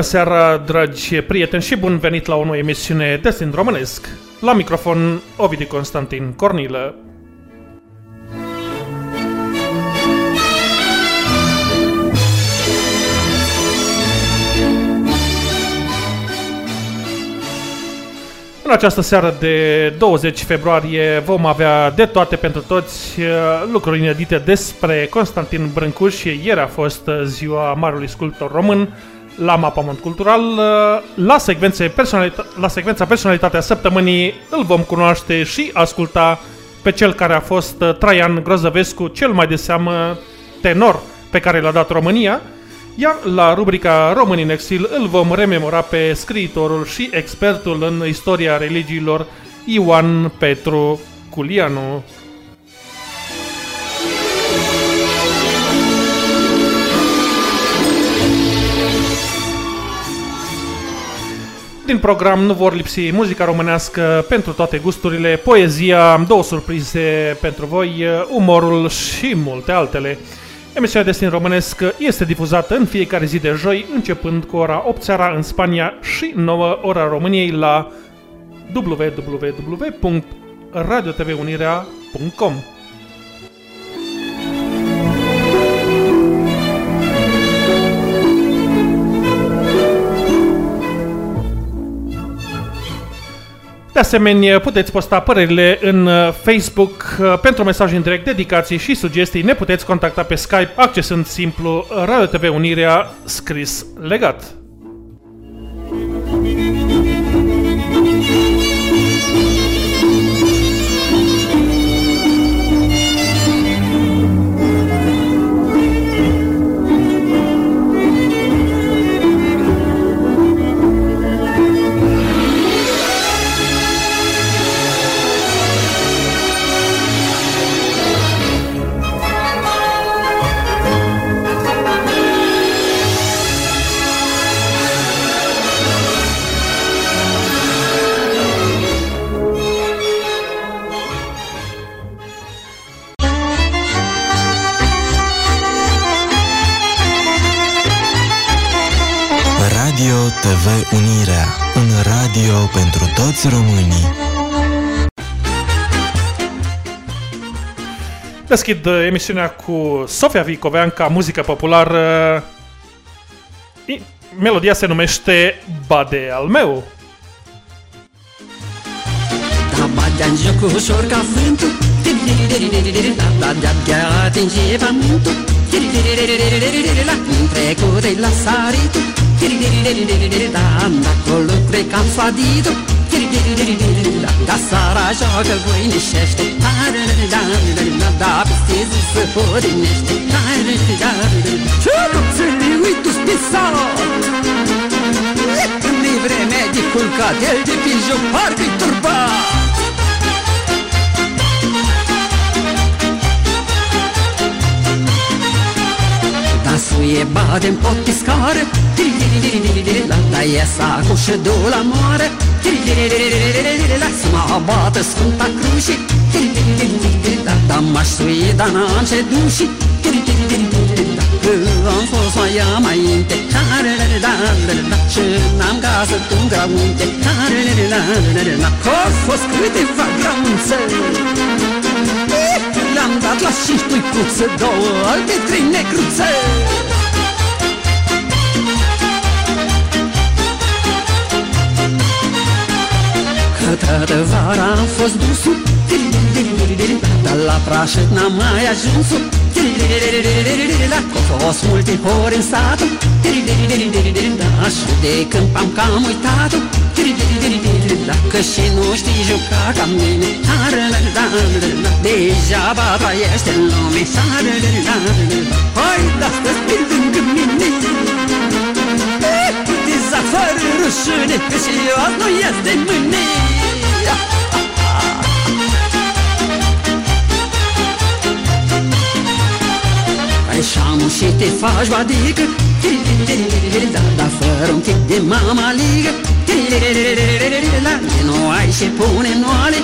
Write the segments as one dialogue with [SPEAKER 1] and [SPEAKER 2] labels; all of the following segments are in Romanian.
[SPEAKER 1] Bună seara, dragi prieteni și bun venit la o nouă emisiune Destin Românesc. La microfon, Ovidiu Constantin Cornilă. În această seară de 20 februarie vom avea de toate pentru toți uh, lucruri inedite despre Constantin Brâncuș. Ieri a fost ziua Marului Sculptor Român la Mapamont Cultural. Uh, la, secvențe personalita- la secvența Personalitatea Săptămânii îl vom cunoaște și asculta pe cel care a fost uh, Traian Grozăvescu, cel mai de seamă tenor pe care l-a dat România. Iar la rubrica Români în exil îl vom rememora pe scriitorul și expertul în istoria religiilor Ioan Petru Culianu. Din program nu vor lipsi muzica românească pentru toate gusturile, poezia, două surprize pentru voi, umorul și multe altele. Emisiunea Destin Românesc este difuzată în fiecare zi de joi, începând cu ora 8 seara în Spania și 9 ora României la www.radiotvunirea.com De asemenea, puteți posta părerile în uh, Facebook uh, pentru mesaje în direct, dedicații și sugestii. Ne puteți contacta pe Skype accesând simplu Radio TV Unirea scris legat.
[SPEAKER 2] Radio TV Unirea, un radio pentru toți românii.
[SPEAKER 1] Deschid uh, emisiunea cu Sofia Vicoveanca, muzică populară. I- Melodia se numește Bade al meu.
[SPEAKER 3] Da batea în joc ușor ca vântul Da, da, da, de atinge pământul La cum trecute la saritul Da, acolo lucre cam saditul Da, sara joacă voinișește Da, peste zi se podinește Ce nu uitu spisat când e vremea de culcat, el de pe joc parcă-i turbat suie bade în pot pe scară La da iesa cu și două la moară La să mă abată Sfânta Cruce Da, da m-aș suie, dar n-am ce duși Că am fost mai ea mai inte Și n-am casă tu graunte Au fost câteva graunțe Le-am dat la cinci puicuțe Două alte trei negruțe. Că toată vara am fost dusul Dar la prașă n-am mai ajuns Că fost multe ori în satul Da, și de câmp am cam uitat Dacă și nu știi juca ca mine Degeaba trăiește în lume Hai, da, stă lângă mine Utiza fără rușine Că și eu azi nu ies de mâine. Ai șamu și te faci badică Da, da, fără un pic de mamaligă La nu ai și pune noale.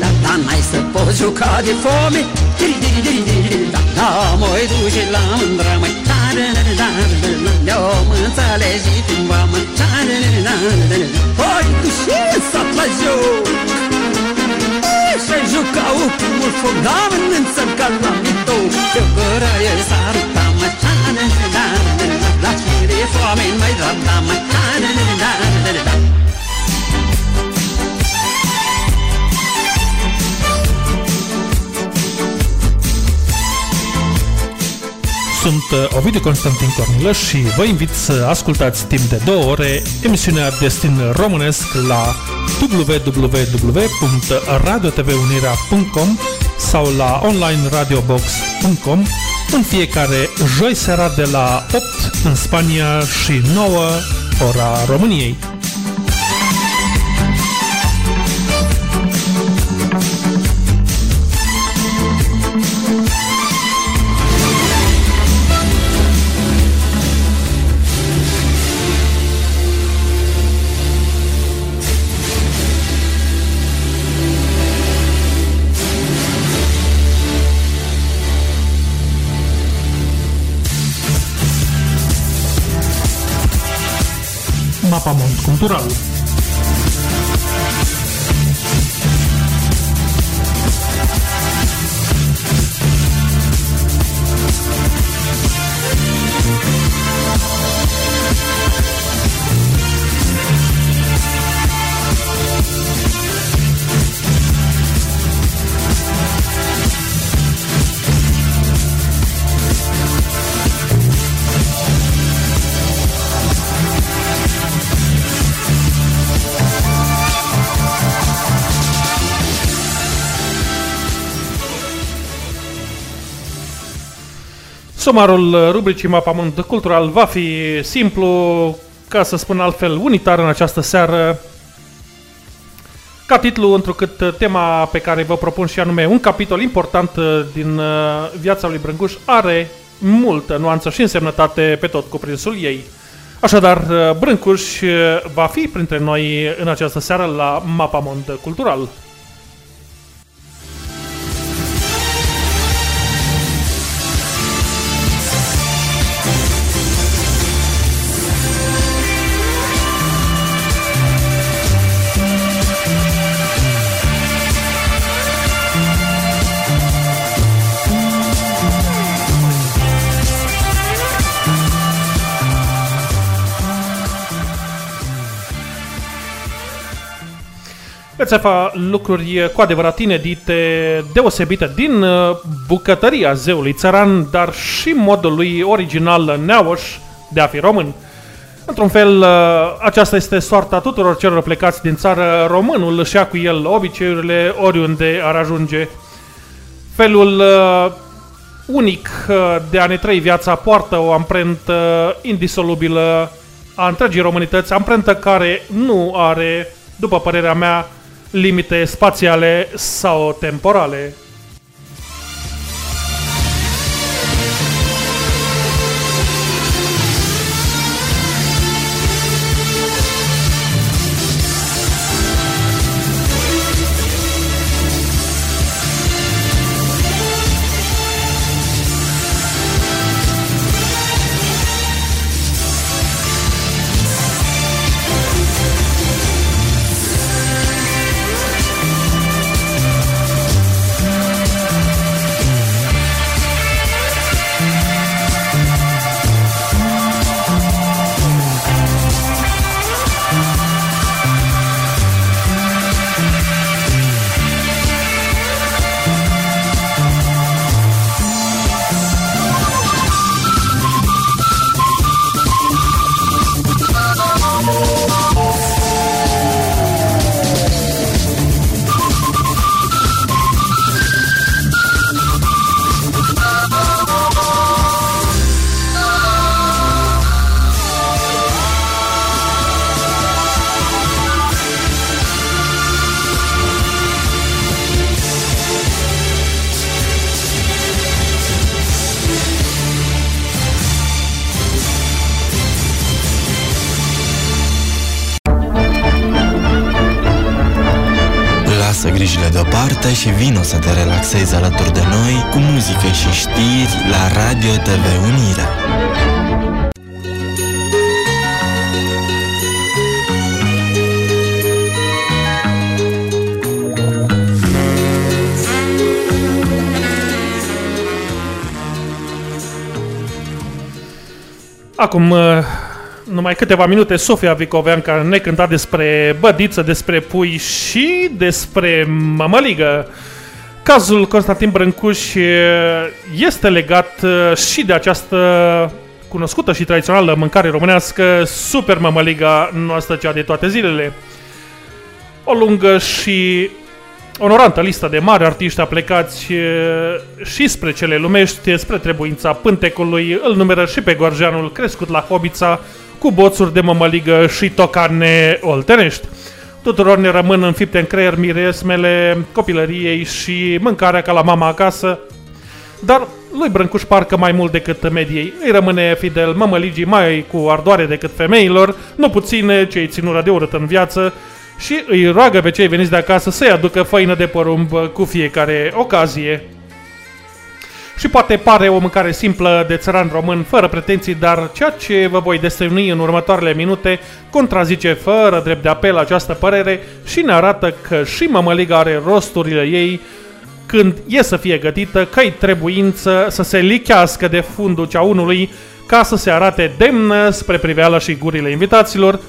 [SPEAKER 3] Da, da, n-ai să poți juca de foame. Da, da, mă duce la mândră, măi Ne-om înțeles și cumva mă Oi, tu și s-a la joc. Și jucau cu mult foc. Dar însă ca la mito Eu gără e sarta mă La fire foame mai da mă
[SPEAKER 1] Sunt uh, Ovidiu Constantin Cornilăș și vă invit să ascultați timp de două ore emisiunea Destin Românesc la www.radiotvunirea.com sau la onlineradiobox.com în fiecare joi seara de la 8 în Spania și 9 ora României. Mapamont cultural. Sumarul uh, rubricii Mapamont Cultural va fi simplu, ca să spun altfel, unitar în această seară. Ca titlu, întrucât uh, tema pe care vă propun și anume un capitol important uh, din viața lui Brânguș are multă nuanță și însemnătate pe tot cuprinsul ei. Așadar, Brâncuș va fi printre noi în această seară la Mapamont Cultural. Veți afla lucruri cu adevărat inedite, deosebite din uh, bucătăria zeului țăran, dar și modul lui original neauș de a fi român. Într-un fel, uh, aceasta este soarta tuturor celor plecați din țară. Românul își ia cu el obiceiurile oriunde ar ajunge. Felul uh, unic de a ne trăi viața poartă o amprentă indisolubilă a întregii românități, amprentă care nu are, după părerea mea, limite spațiale sau temporale.
[SPEAKER 2] Vino să te relaxezi alături de noi cu muzică și știri la Radio TV Unirea.
[SPEAKER 1] Acum uh, numai câteva minute, Sofia Vicoveanca ne cânta despre bădiță, despre pui și despre mămăligă. Cazul Constantin Brâncuș uh, este legat uh, și de această cunoscută și tradițională mâncare românească, super mămăliga noastră cea de toate zilele. O lungă și onorantă listă de mari artiști aplecați și spre cele lumești, spre trebuința pântecului, îl numeră și pe Gorjeanul crescut la Hobița, cu boțuri de mămăligă și tocane oltenești. Tuturor ne rămân înfipte în creier miresmele copilăriei și mâncarea ca la mama acasă, dar lui Brâncuș parcă mai mult decât mediei. Îi rămâne fidel mămăligii mai cu ardoare decât femeilor, nu puține cei ținură de urât în viață, și îi roagă pe cei veniți de acasă să-i aducă făină de porumb cu fiecare ocazie. Și poate pare o mâncare simplă de țăran român, fără pretenții, dar ceea ce vă voi destăinui în următoarele minute contrazice fără drept de apel această părere și ne arată că și mămăliga are rosturile ei când e să fie gătită, că-i trebuință să se lichească de fundul ceaunului ca să se arate demnă spre priveală și gurile invitaților,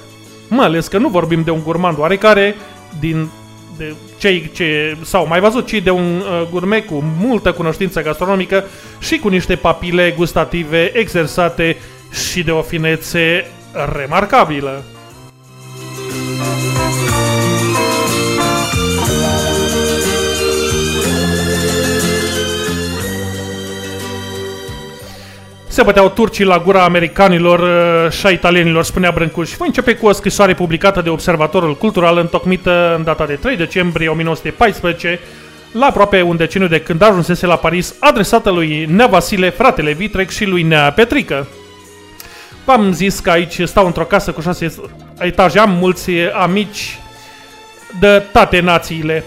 [SPEAKER 1] mai ales că nu vorbim de un gurmand oarecare din de cei ce s-au mai văzut, ci de un uh, gurme cu multă cunoștință gastronomică și cu niște papile gustative exersate și de o finețe remarcabilă. Se băteau turcii la gura americanilor uh, și a italienilor, spunea Brâncuș. Voi începe cu o scrisoare publicată de Observatorul Cultural, întocmită în data de 3 decembrie 1914, la aproape un deceniu de când ajunsese la Paris, adresată lui Nea Vasile, fratele Vitrec și lui Nea Petrică. V-am zis că aici stau într-o casă cu șase etaje, am mulți amici de toate națiile.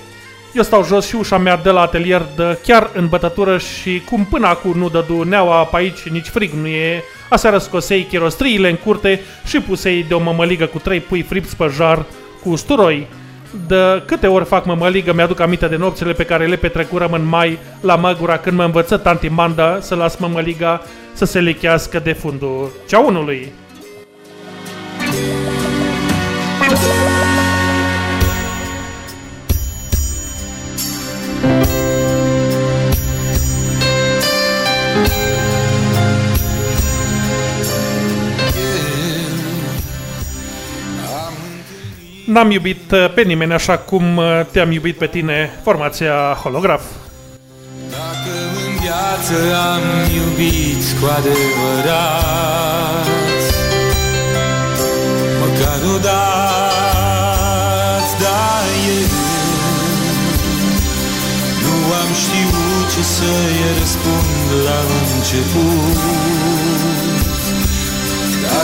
[SPEAKER 1] Eu stau jos și ușa mea de la atelier de chiar în bătătură și cum până acum nu dădu neaua pe aici, nici frig nu e, aseară scosei chirostriile în curte și pusei de o mămăligă cu trei pui fripți pe jar cu usturoi. De câte ori fac mămăligă, mi-aduc aminte de nopțile pe care le petrecurăm în mai la Măgura când mă învăță tanti Manda să las mămăliga să se lichească de fundul ceaunului. N-am iubit uh, pe nimeni așa cum uh, te-am iubit pe tine, formația Holograf.
[SPEAKER 4] Dacă în viață am iubit cu adevărat Măcar odată, da, eu Nu am știut ce să-i răspund la început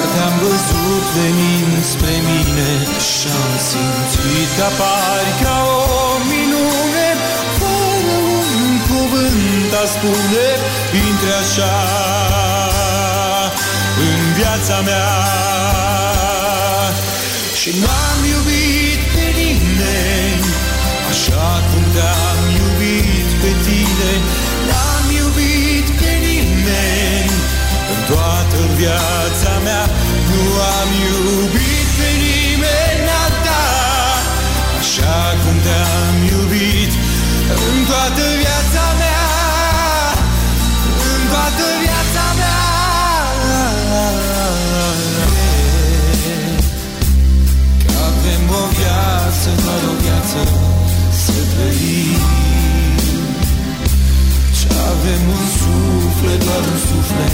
[SPEAKER 4] dar te-am văzut venind spre mine Și-am simțit că apari ca o minune. Fără un cuvânt a spune Intre așa în viața mea. Și n-am iubit pe nimeni Așa cum te-am iubit pe tine. N-am iubit pe nimeni În toată viața suflet, doar un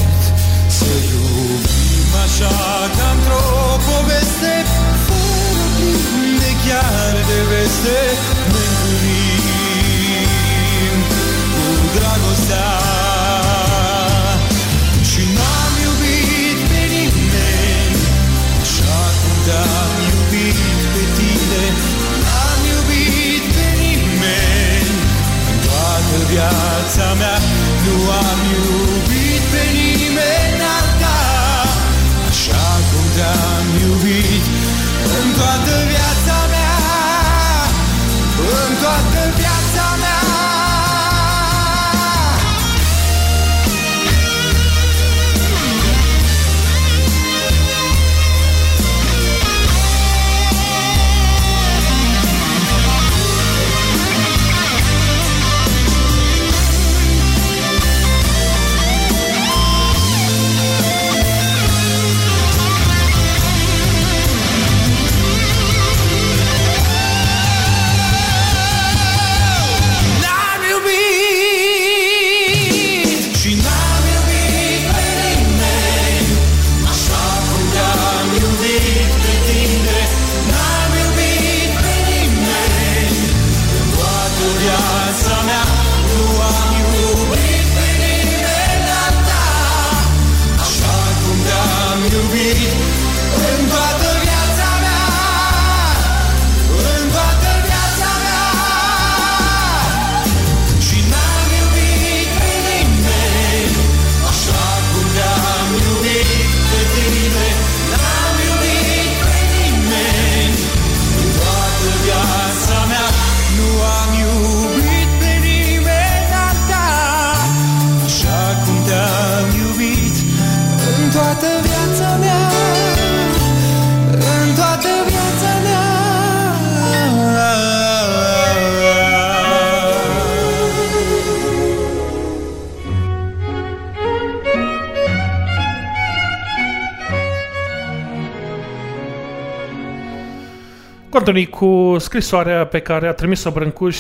[SPEAKER 1] Continui cu scrisoarea pe care a trimis-o Brâncuș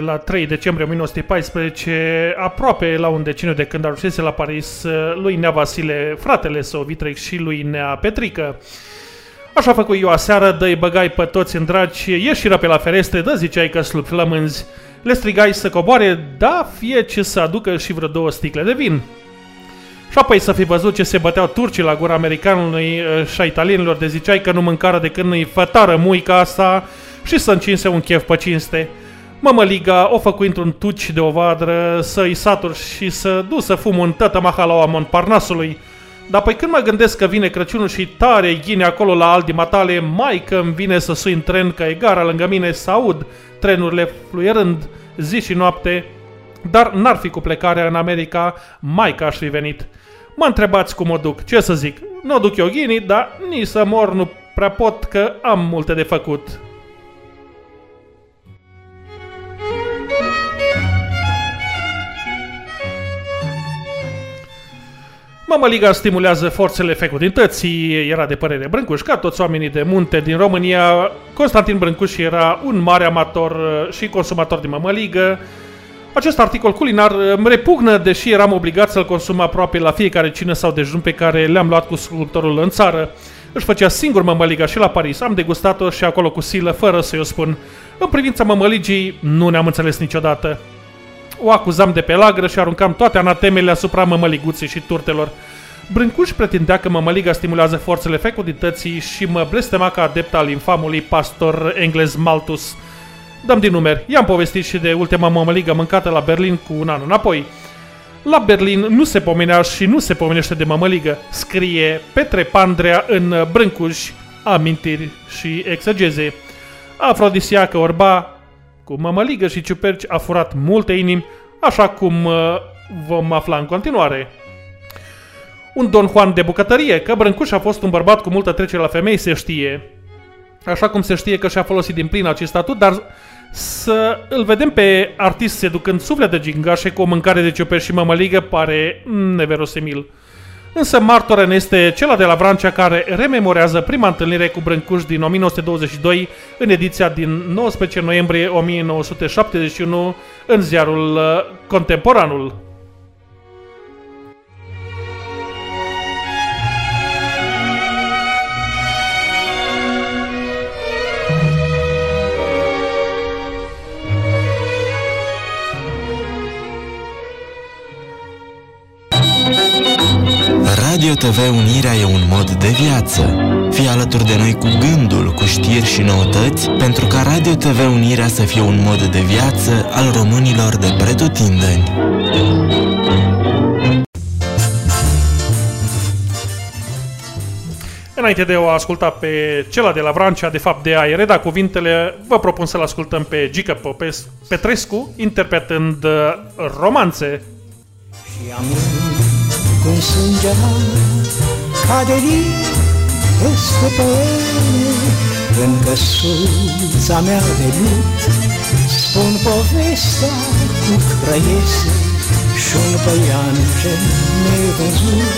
[SPEAKER 1] la 3 decembrie 1914, aproape la un deceniu de când ajunsese la Paris lui Nea Vasile, fratele său Vitrec și lui Nea Petrică. Așa făcut eu aseară, dă-i băgai pe toți în dragi, ieșiră pe la ferestre, dă ziceai că slup flămânzi, le strigai să coboare, da, fie ce să aducă și vreo două sticle de vin. Și apoi să fi văzut ce se băteau turcii la gura americanului eh, și a italienilor de ziceai că nu mâncară de când îi fătară muica asta și să încinse un chef pe cinste. Mămăliga o făcu într-un tuci de o vadră să-i satur și să du să fum un tătă mahalaua Montparnasului. Dar păi când mă gândesc că vine Crăciunul și tare ghine acolo la aldi matale, mai că îmi vine să sui în tren că e gara lângă mine să aud trenurile fluierând zi și noapte, dar n-ar fi cu plecarea în America, mai că aș fi venit. Mă întrebați cum o duc, ce să zic, nu o duc eu ghinii, dar nici să mor nu prea pot că am multe de făcut. Mămăliga stimulează forțele fecundității, era de părere Brâncuș, ca toți oamenii de munte din România. Constantin Brâncuș era un mare amator uh, și consumator de mămăligă. Acest articol culinar îmi repugnă, deși eram obligat să-l consum aproape la fiecare cină sau dejun pe care le-am luat cu sculptorul în țară. Își făcea singur mămăliga și la Paris. Am degustat-o și acolo cu silă, fără să-i o spun. În privința mămăligii, nu ne-am înțeles niciodată. O acuzam de pe lagră și aruncam toate anatemele asupra mămăliguței și turtelor. Brâncuș pretindea că mămăliga stimulează forțele fecundității și mă blestema ca adept al infamului pastor englez Malthus. Dăm din numeri. I-am povestit și de ultima mămăligă mâncată la Berlin cu un an înapoi. La Berlin nu se pomenea și nu se pomenește de mămăligă, scrie Petre Pandrea în Brâncuș, amintiri și exegeze. Afrodisiacă orba, cu mămăligă și ciuperci a furat multe inimi, așa cum uh, vom afla în continuare. Un Don Juan de bucătărie, că Brâncuș a fost un bărbat cu multă trecere la femei, se știe. Așa cum se știe că și-a folosit din plin acest statut, dar să îl vedem pe artist seducând suflete gingașe cu o mâncare de ciuperci și mămăligă pare neverosimil. Însă martor ne este cel de la Vrancea care rememorează prima întâlnire cu Brâncuș din 1922 în ediția din 19 noiembrie 1971 în ziarul uh, Contemporanul.
[SPEAKER 2] Radio TV Unirea e un mod de viață. Fii alături de noi cu gândul, cu știri și noutăți, pentru ca Radio TV Unirea să fie un mod de viață al românilor de pretutindeni.
[SPEAKER 1] Înainte de a o asculta pe cela de la Vrancea, de fapt de a reda cuvintele, vă propun să-l ascultăm pe Gică Popes Petrescu, interpretând uh, romanțe.
[SPEAKER 5] Și am cum sângea cade din peste păiene În căsuța mea de lut Spun povestea cu crăiese Și un păianjen nevăzut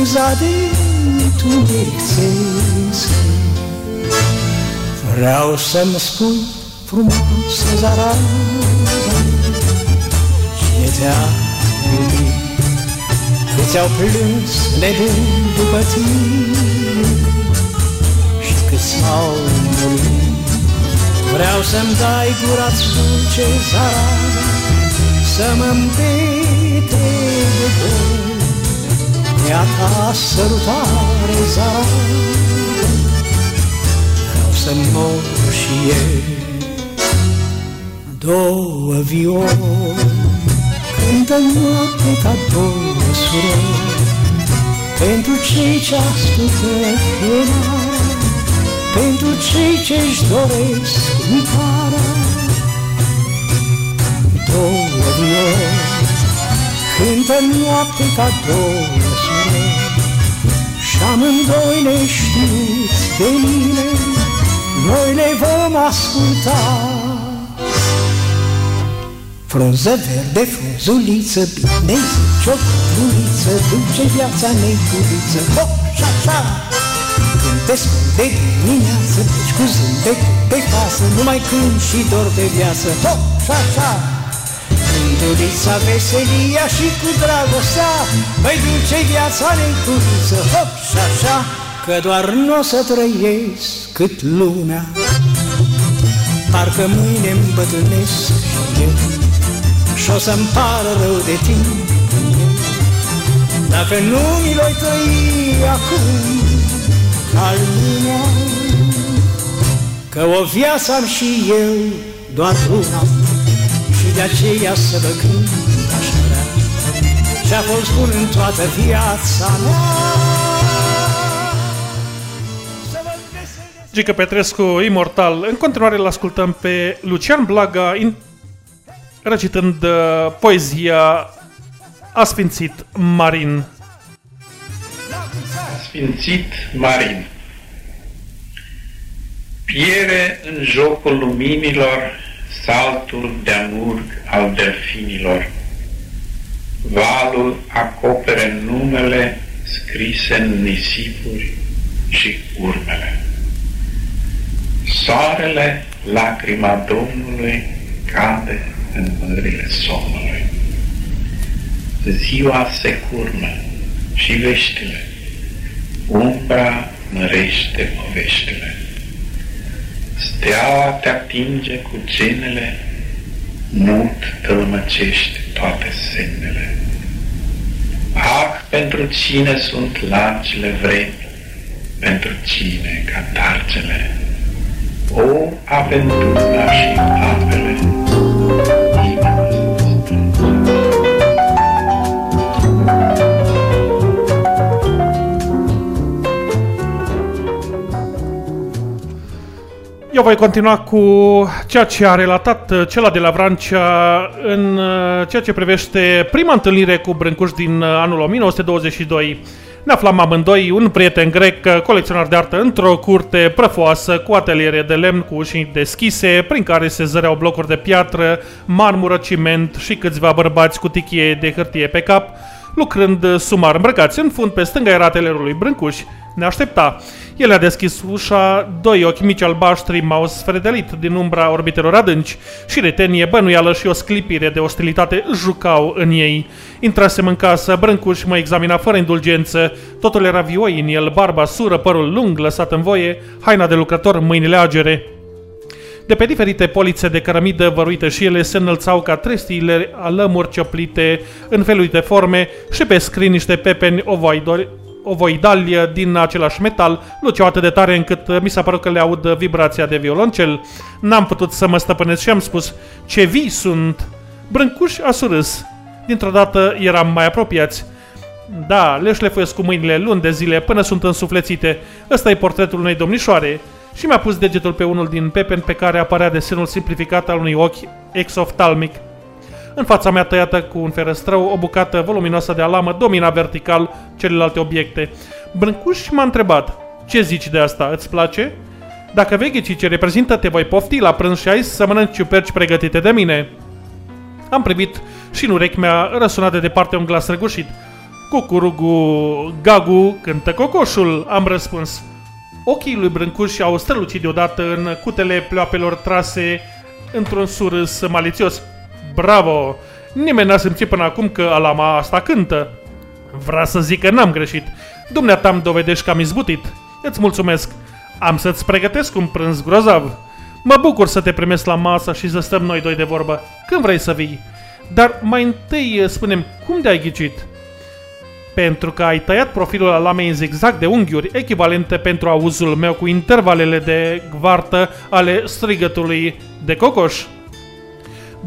[SPEAKER 5] Uza de tuneric Vreau să-mi spui frumoasă zaraza Cine te-a iubit Câți au plâns nebuni după tine. Și câți au murit Vreau să-mi dai gura-ți dulce zaraza Să mă împete de dor Ea ta sărutare zaraza Vreau să mor și eu Două violi Cântă noapte ca două surori Pentru cei ce ascultă chemarea Pentru cei ce-și doresc mâncarea Două violi Cântă noapte ca două surori Și amândoi neștiuți de mine Noi le vom asculta Frunză verde, frunzuliță, bine zici o fruniță, Duce viața neculiță, hop și așa Cântesc de dimineață, deci cu zâmbet pe casă Numai când și dor de viață, hop și așa Frunzulița, veselia și cu dragostea Mai duce viața neculiță, hop și așa Că doar nu o să trăiesc cât lumea. Parcă mâine îmbătrânesc și eu și o să-mi pară rău de tine. Dacă nu mi l trăi acum ca lumea Că o viață am și eu doar una Și de aceea să vă cânt aș vrea Și-a fost bun în toată viața mea.
[SPEAKER 1] Gică Petrescu, imortal. În continuare îl ascultăm pe Lucian Blaga, in... recitând uh, poezia Asfințit Marin.
[SPEAKER 6] Sfințit Marin Piere în jocul luminilor saltul de amurg al delfinilor. Valul acopere numele scrise în nisipuri și urmele. Soarele, lacrima Domnului, cade în mările somnului. Ziua se curmă și veștile, umbra mărește poveștile. Steaua te atinge cu genele, mut tălmăcește toate semnele. Ah, pentru cine sunt lacile vremi, pentru cine ca darcele. O, aventura și apele, inima
[SPEAKER 1] Eu voi continua cu ceea ce a relatat uh, cela de la Vrancea în uh, ceea ce privește prima întâlnire cu Brâncuș din uh, anul 1922. Ne aflam amândoi, un prieten grec, colecționar de artă, într-o curte prăfoasă, cu ateliere de lemn cu uși deschise, prin care se zăreau blocuri de piatră, marmură, ciment și câțiva bărbați cu tichie de hârtie pe cap, lucrând sumar îmbrăcați în fund pe stânga era atelierul lui Brâncuș. Ne aștepta. El a deschis ușa, doi ochi mici albaștri m-au sfredelit din umbra orbitelor adânci și retenie, bănuială și o sclipire de ostilitate jucau în ei. Intrasem în casă, Brâncuș mă examina fără indulgență, totul era vioi în el, barba sură, părul lung lăsat în voie, haina de lucrător, mâinile agere. De pe diferite polițe de cărămidă văruite și ele se înălțau ca trestiile alămuri cioplite în felurite forme și pe scrin niște pepeni ovoidori, ovoidali din același metal, luceau atât de tare încât mi s-a părut că le aud vibrația de violoncel. N-am putut să mă stăpânesc și am spus, ce vii sunt! Brâncuș a surâs. Dintr-o dată eram mai apropiați. Da, le șlefuiesc cu mâinile luni de zile până sunt însuflețite. Ăsta e portretul unei domnișoare. Și mi-a pus degetul pe unul din pepeni pe care apărea desenul simplificat al unui ochi exoftalmic. În fața mea tăiată cu un ferăstrău, o bucată voluminoasă de alamă domina vertical celelalte obiecte. Brâncuș m-a întrebat, ce zici de asta, îți place? Dacă vei ce reprezintă, te voi pofti la prânz și ai să mănânci ciuperci pregătite de mine. Am privit și în urechi mi-a răsunat de departe un glas răgușit. Cucurugu, gagu, cântă cocoșul, am răspuns. Ochii lui Brâncuș au strălucit deodată în cutele pleoapelor trase într-un surâs malițios. Bravo! Nimeni n-a simțit până acum că alama asta cântă. Vrea să zic că n-am greșit. Dumneata îmi dovedești că am izbutit. Îți mulțumesc. Am să-ți pregătesc un prânz grozav. Mă bucur să te primesc la masă și să stăm noi doi de vorbă. Când vrei să vii? Dar mai întâi spunem, cum de-ai ghicit? Pentru că ai tăiat profilul alamei în zigzag de unghiuri, echivalente pentru auzul meu cu intervalele de gvartă ale strigătului de cocoș.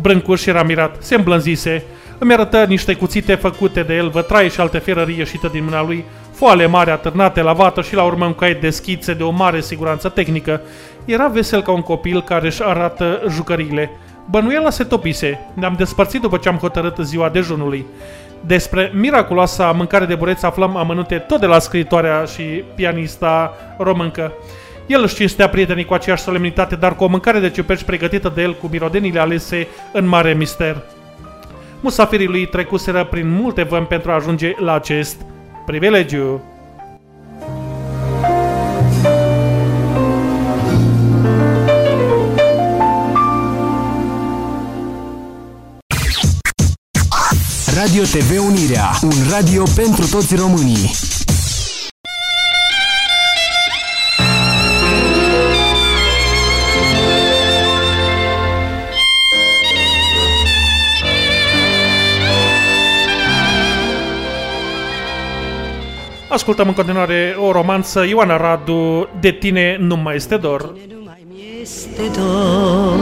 [SPEAKER 1] Brâncuș era mirat, se îmblânzise, îmi arătă niște cuțite făcute de el, vătraie și alte ferării ieșită din mâna lui, foale mari atârnate la vată și la urmă un caiet de schițe de o mare siguranță tehnică. Era vesel ca un copil care își arată jucăriile. Bănuiala se topise. Ne-am despărțit după ce am hotărât ziua dejunului. Despre miraculoasa mâncare de bureți aflăm amănunte tot de la scriitoarea și pianista româncă. El își cinstea prietenii cu aceeași solemnitate, dar cu o mâncare de ciuperci pregătită de el cu mirodenile alese în mare mister. Musafirii lui trecuseră prin multe vămi pentru a ajunge la acest privilegiu.
[SPEAKER 7] Radio TV Unirea, un radio pentru toți românii.
[SPEAKER 1] Ascultăm în continuare o romanță, Ioana Radu, De tine nu mai este dor.
[SPEAKER 8] De nu mai este dor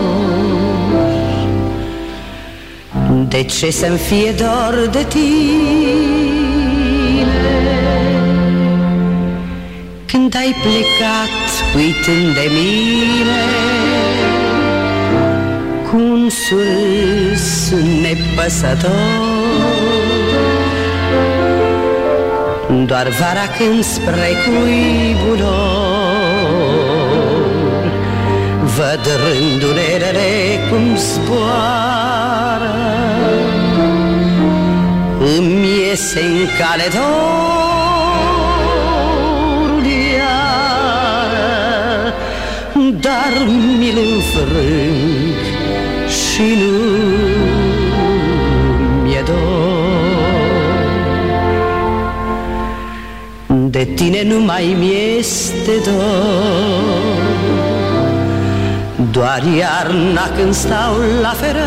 [SPEAKER 8] De ce să-mi fie dor de tine Când ai plecat uitând de mine Cu un surâs nepăsător doar vara când spre cuibul lor Văd rândunelele cum zboară. Îmi iese în cale dorul iară Dar mi-l înfrâng și nu De tine nu mai mi-este dor. Doar iarna când stau la fereastră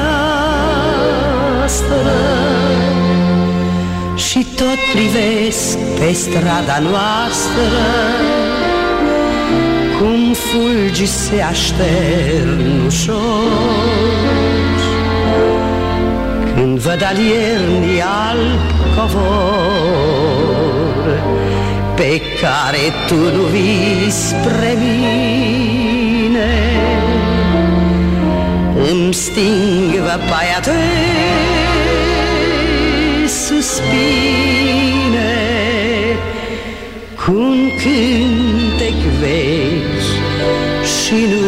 [SPEAKER 8] Și tot privesc pe strada noastră Cum fulgi se aștern ușor. Când văd al iernii alb covor pe care tu nu vii spre mine. Îmi sting văpaia de suspine. Cu un cântec vechi și nu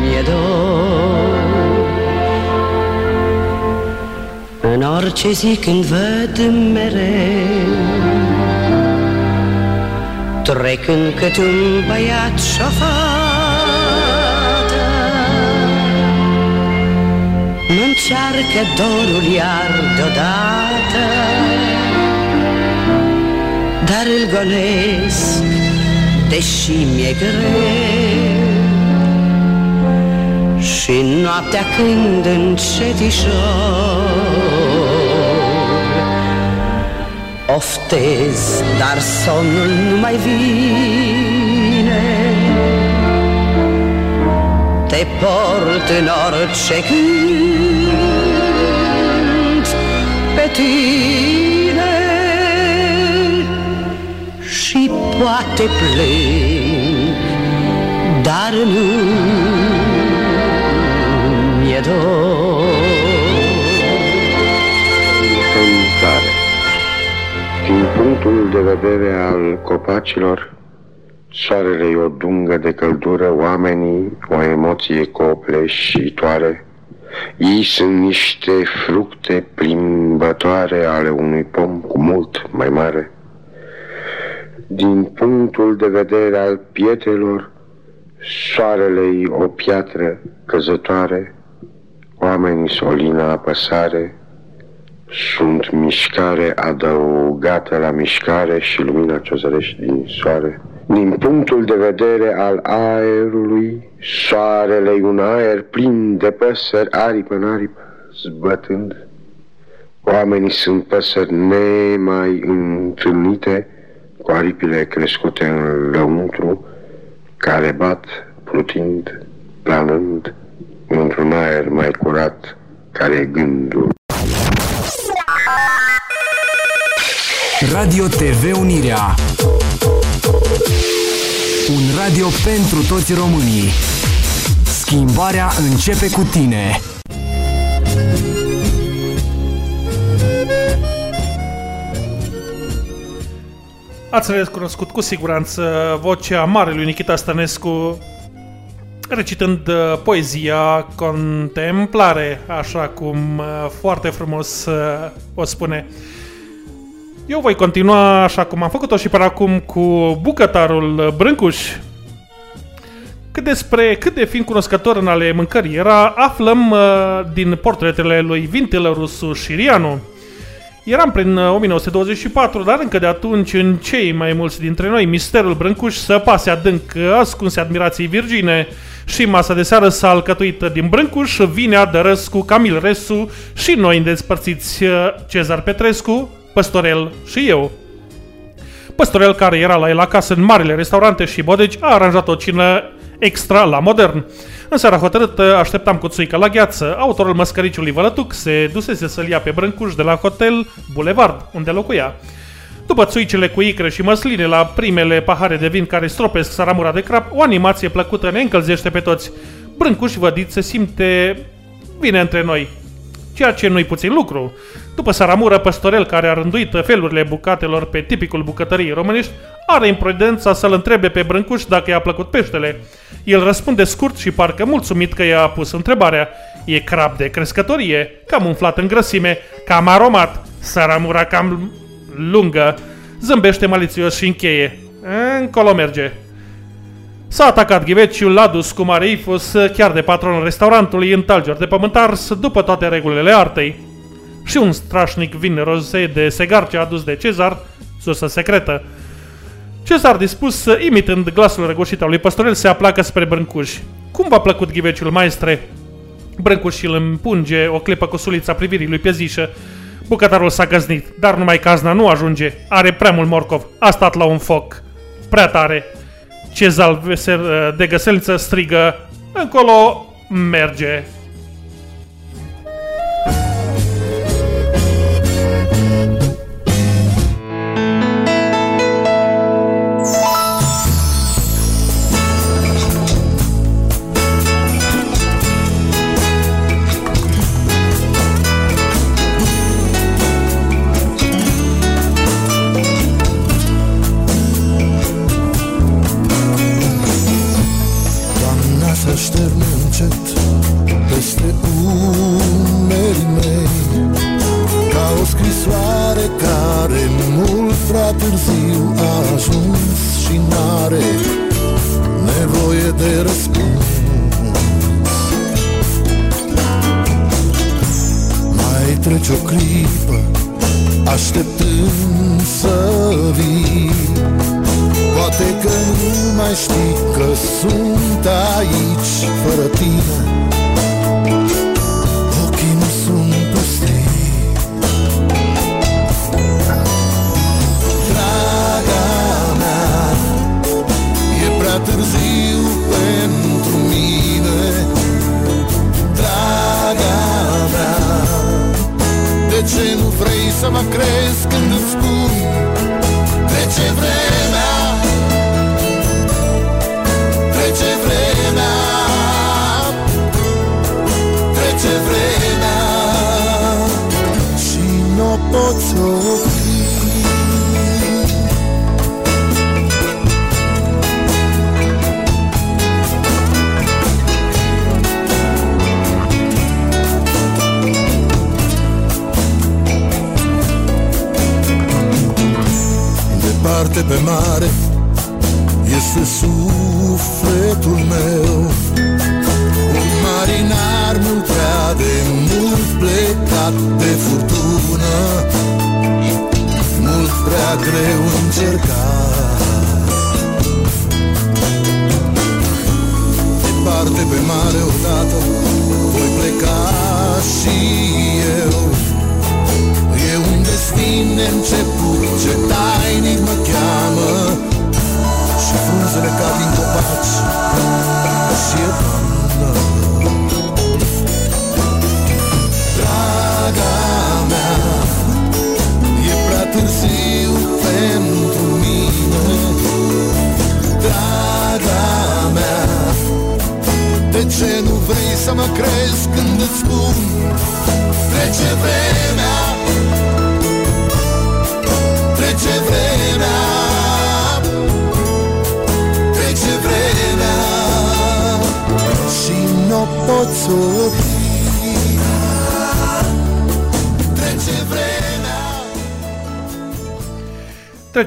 [SPEAKER 8] mi-e dor. În orice zi când văd mereu Trecând cât un băiat și o fată mă încearcă dorul iar deodată Dar îl gonesc, deși mi-e greu. Și noaptea când încetișor Oftez, dar somnul nu mai vine. Te port în orice cânt Pe tine Și poate plâng Dar nu mi-e dor
[SPEAKER 9] Din punctul de vedere al copacilor, soarele e o dungă de căldură, oamenii o emoție copleșitoare, ei sunt niște fructe plimbătoare ale unui pom cu mult mai mare. Din punctul de vedere al pietrelor, soarele o piatră căzătoare, oamenii solina apăsare, sunt mișcare adăugată la mișcare și lumina ce o zărește din soare. Din punctul de vedere al aerului, soarele e un aer plin de păsări, aripă în aripă, zbătând. Oamenii sunt păsări nemai întâlnite, cu aripile crescute în lăuntru, care bat plutind, planând, într-un aer mai curat, care e gândul.
[SPEAKER 7] Radio TV Unirea. Un radio pentru toți românii. Schimbarea începe cu tine.
[SPEAKER 1] Ați recunoscut cu siguranță vocea marelui Nikita Stănescu recitând uh, poezia contemplare, așa cum uh, foarte frumos uh, o spune. Eu voi continua așa cum am făcut-o și până acum cu bucătarul Brâncuș. Cât despre cât de fin cunoscător în ale mâncării era, aflăm uh, din portretele lui Vintilă Rusu Șirianu. Eram prin 1924, dar încă de atunci în cei mai mulți dintre noi misterul Brâncuș să pase adânc ascunse admirației virgine și masa de seară s-a alcătuit din Brâncuș, Vinea, Dărăscu, Camil Resu și noi despărțiți Cezar Petrescu, Păstorel și eu. Păstorel, care era la el acasă în marile restaurante și bodegi, a aranjat o cină extra la modern. În seara hotărâtă așteptam cu țuică la gheață. Autorul măscăriciului Vălătuc se dusese să-l ia pe Brâncuș de la hotel Boulevard, unde locuia. După țuicele cu icre și măsline la primele pahare de vin care stropesc saramura de crap, o animație plăcută ne încălzește pe toți. Brâncuș vădit se simte bine între noi ceea ce nu-i puțin lucru. După Saramură, Păstorel, care a rânduit felurile bucatelor pe tipicul bucătăriei românești, are imprudența să-l întrebe pe Brâncuș dacă i-a plăcut peștele. El răspunde scurt și parcă mulțumit că i-a pus întrebarea. E crab de crescătorie, cam umflat în grăsime, cam aromat, Saramura cam lungă, zâmbește malițios și încheie. Încolo merge. S-a atacat ghiveciul, l-a dus cu mare ifus, chiar de patronul restaurantului în talgeri de pământ ars, după toate regulile artei. Și un strașnic vin roze de segar ce a adus de Cezar, sursă secretă. Cezar dispus, imitând glasul răgușit al lui Păstorel, se aplacă spre Brâncuș. Cum v-a plăcut ghiveciul, maestre? Brâncuș îl împunge o clipă cu sulița privirii lui Piezișă. Bucătarul s-a găznit, dar numai cazna nu ajunge. Are prea mult morcov. A stat la un foc. Prea tare. Cezal de găselniță strigă Încolo merge.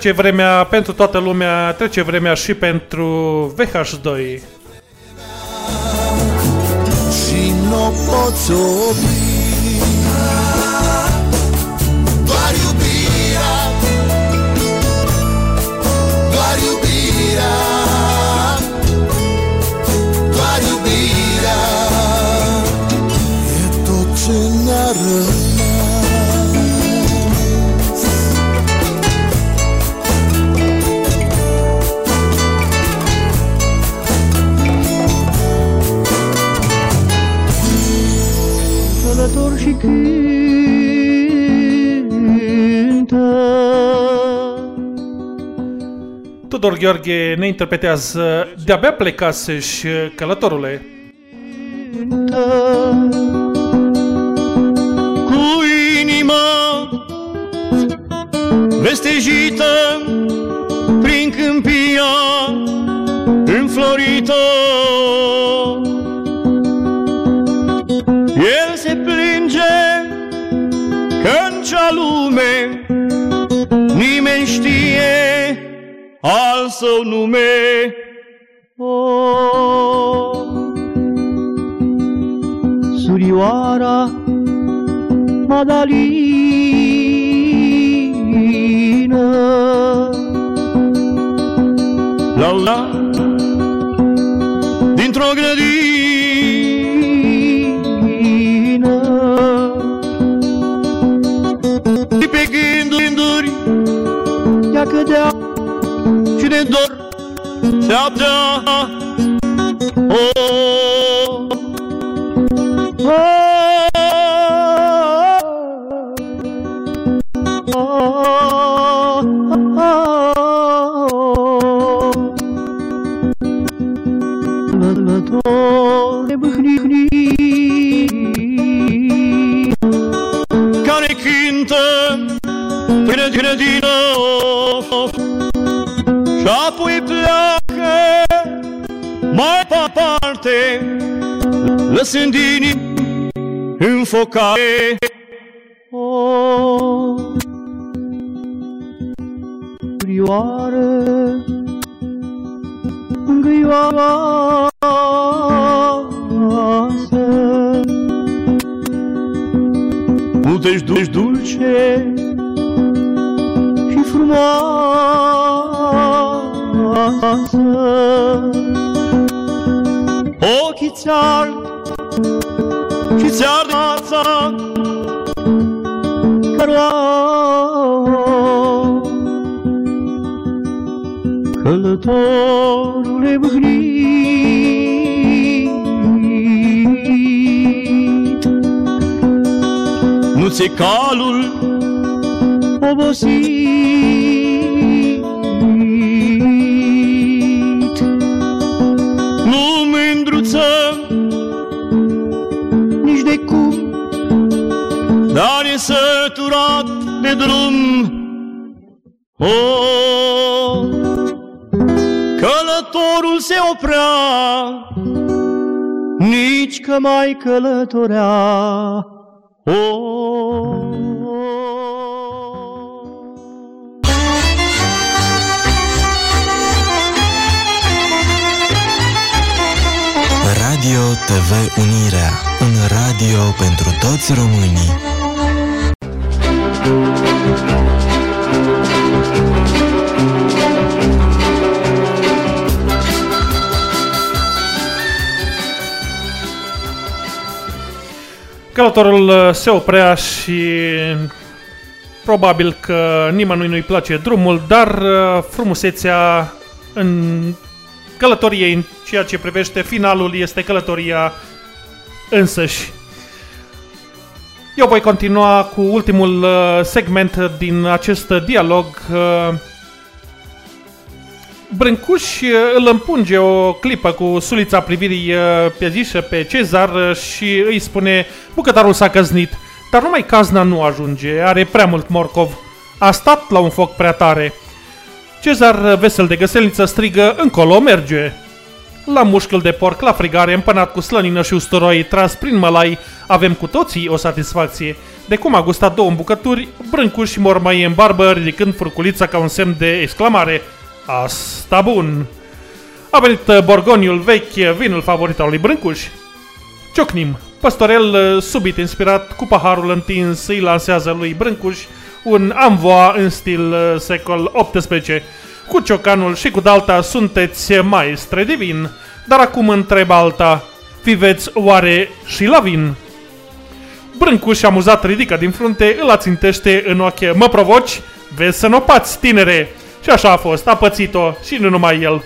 [SPEAKER 10] Trece vremea pentru
[SPEAKER 1] toată lumea, trece vremea și pentru VH2. Tudor Gheorghe ne interpretează De-abia plecaseși călătorule.
[SPEAKER 11] cu inima vestejită prin câmpia înflorită. El se plânge că în cea lume nimeni știe al său nume. Oh, surioara Madalină. La la. Dintr-o grădină. Și pe gânduri, gânduri Ea cădea și de dor se abdea Oh, care cântă până grădină departe lăsând inimi înfocate. O prioară îngâioasă Multe-și dulci dulce și frumoasă Ochii ți-ard și ți-ar fața căroa Călătorule mâhnit Nu ți calul obosit mândruță nici de cum. Dar e săturat de drum. Oh, călătorul se oprea. Nici că mai călătorea. Oh,
[SPEAKER 2] Radio TV Unirea, un radio pentru toți românii.
[SPEAKER 1] Călătorul uh, se oprea și probabil că nimănui nu-i place drumul, dar uh, frumusețea în călătoriei, în ceea ce privește finalul, este călătoria însăși. Eu voi continua cu ultimul uh, segment din acest dialog. uh, Brâncuș uh, îl împunge o clipă cu sulița privirii uh, pe zișă pe Cezar uh, și îi spune Bucătarul s-a căznit, dar numai cazna nu ajunge, are prea mult morcov. A stat la un foc prea tare. Cezar, uh, vesel de găselniță, strigă Încolo merge. La mușchiul de porc, la frigare, împănat cu slănină și usturoi, tras prin mălai, avem cu toții o satisfacție. De cum a gustat două îmbucături, Brâncuș și mormăie în barbă, ridicând furculița ca un semn de exclamare. Asta bun! A venit uh, borgoniul vechi, vinul favorit al lui Brâncuș. Ciocnim. Păstorel, uh, subit inspirat, cu paharul întins, îi lansează lui Brâncuș un amvoa în stil uh, secol XVIII. Cu ciocanul și cu dalta sunteți maestre de vin, dar acum întreb alta, fiveți oare și la vin? Brâncuș, amuzat, ridică din frunte, îl ațintește în ochi. Mă provoci? Vezi să nu pați, tinere! Și așa a fost, a pățit-o și nu numai el.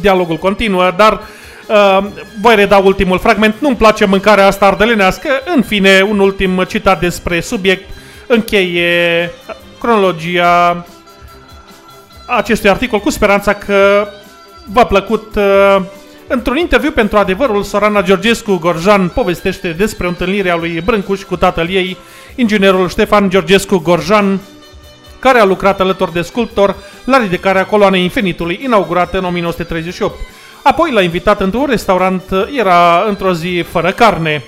[SPEAKER 1] Dialogul continuă, dar uh, voi reda ultimul fragment. Nu-mi place mâncarea asta ardelenească. În fine, un ultim citat despre subiect încheie cronologia acestui articol cu speranța că v-a plăcut. Uh, într-un interviu pentru adevărul, Sorana Georgescu Gorjan povestește despre o întâlnire a lui Brâncuș cu tatăl ei, inginerul Ștefan Georgescu Gorjan, care a lucrat alături de sculptor la ridicarea coloanei infinitului, inaugurată în 1938. Apoi l-a invitat într-un restaurant, era într-o zi fără carne.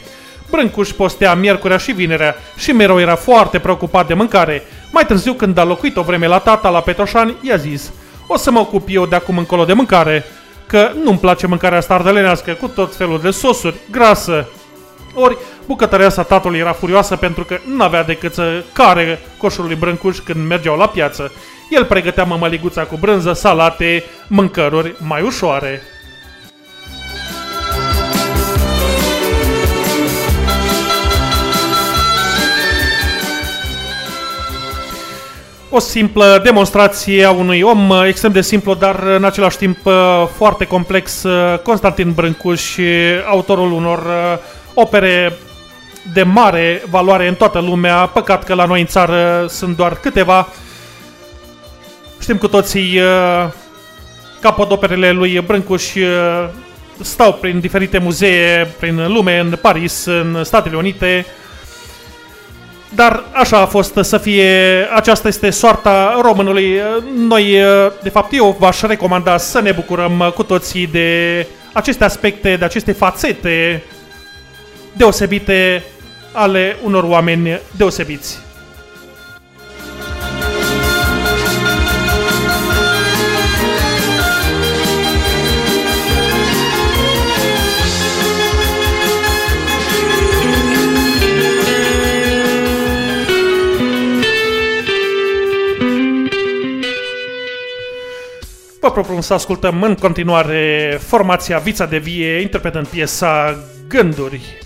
[SPEAKER 1] Brâncuș postea miercurea și vinerea și mereu era foarte preocupat de mâncare. Mai târziu, când a locuit o vreme la tata, la Petroșani, i-a zis O să mă ocup eu de acum încolo de mâncare, că nu-mi place mâncarea asta ardelenească cu tot felul de sosuri, grasă. Ori, bucătăreasa tatălui era furioasă pentru că nu avea decât să care coșul lui Brâncuș când mergeau la piață. El pregătea mămăliguța cu brânză, salate, mâncăruri mai ușoare. O simplă demonstrație a unui om uh, extrem de simplu, dar în același timp uh, foarte complex, uh, Constantin Brâncuș, autorul unor uh, opere de mare valoare în toată lumea. Păcat că la noi în țară sunt doar câteva. Știm cu toții uh, capodoperele lui Brâncuș uh, stau prin diferite muzee prin lume, în Paris, în Statele Unite. Dar așa a fost să fie, aceasta este soarta românului. Noi, de fapt, eu v-aș recomanda să ne bucurăm cu toții de aceste aspecte, de aceste fațete deosebite ale unor oameni deosebiți. Vă propun să ascultăm în continuare formația Vița de Vie interpretând piesa Gânduri.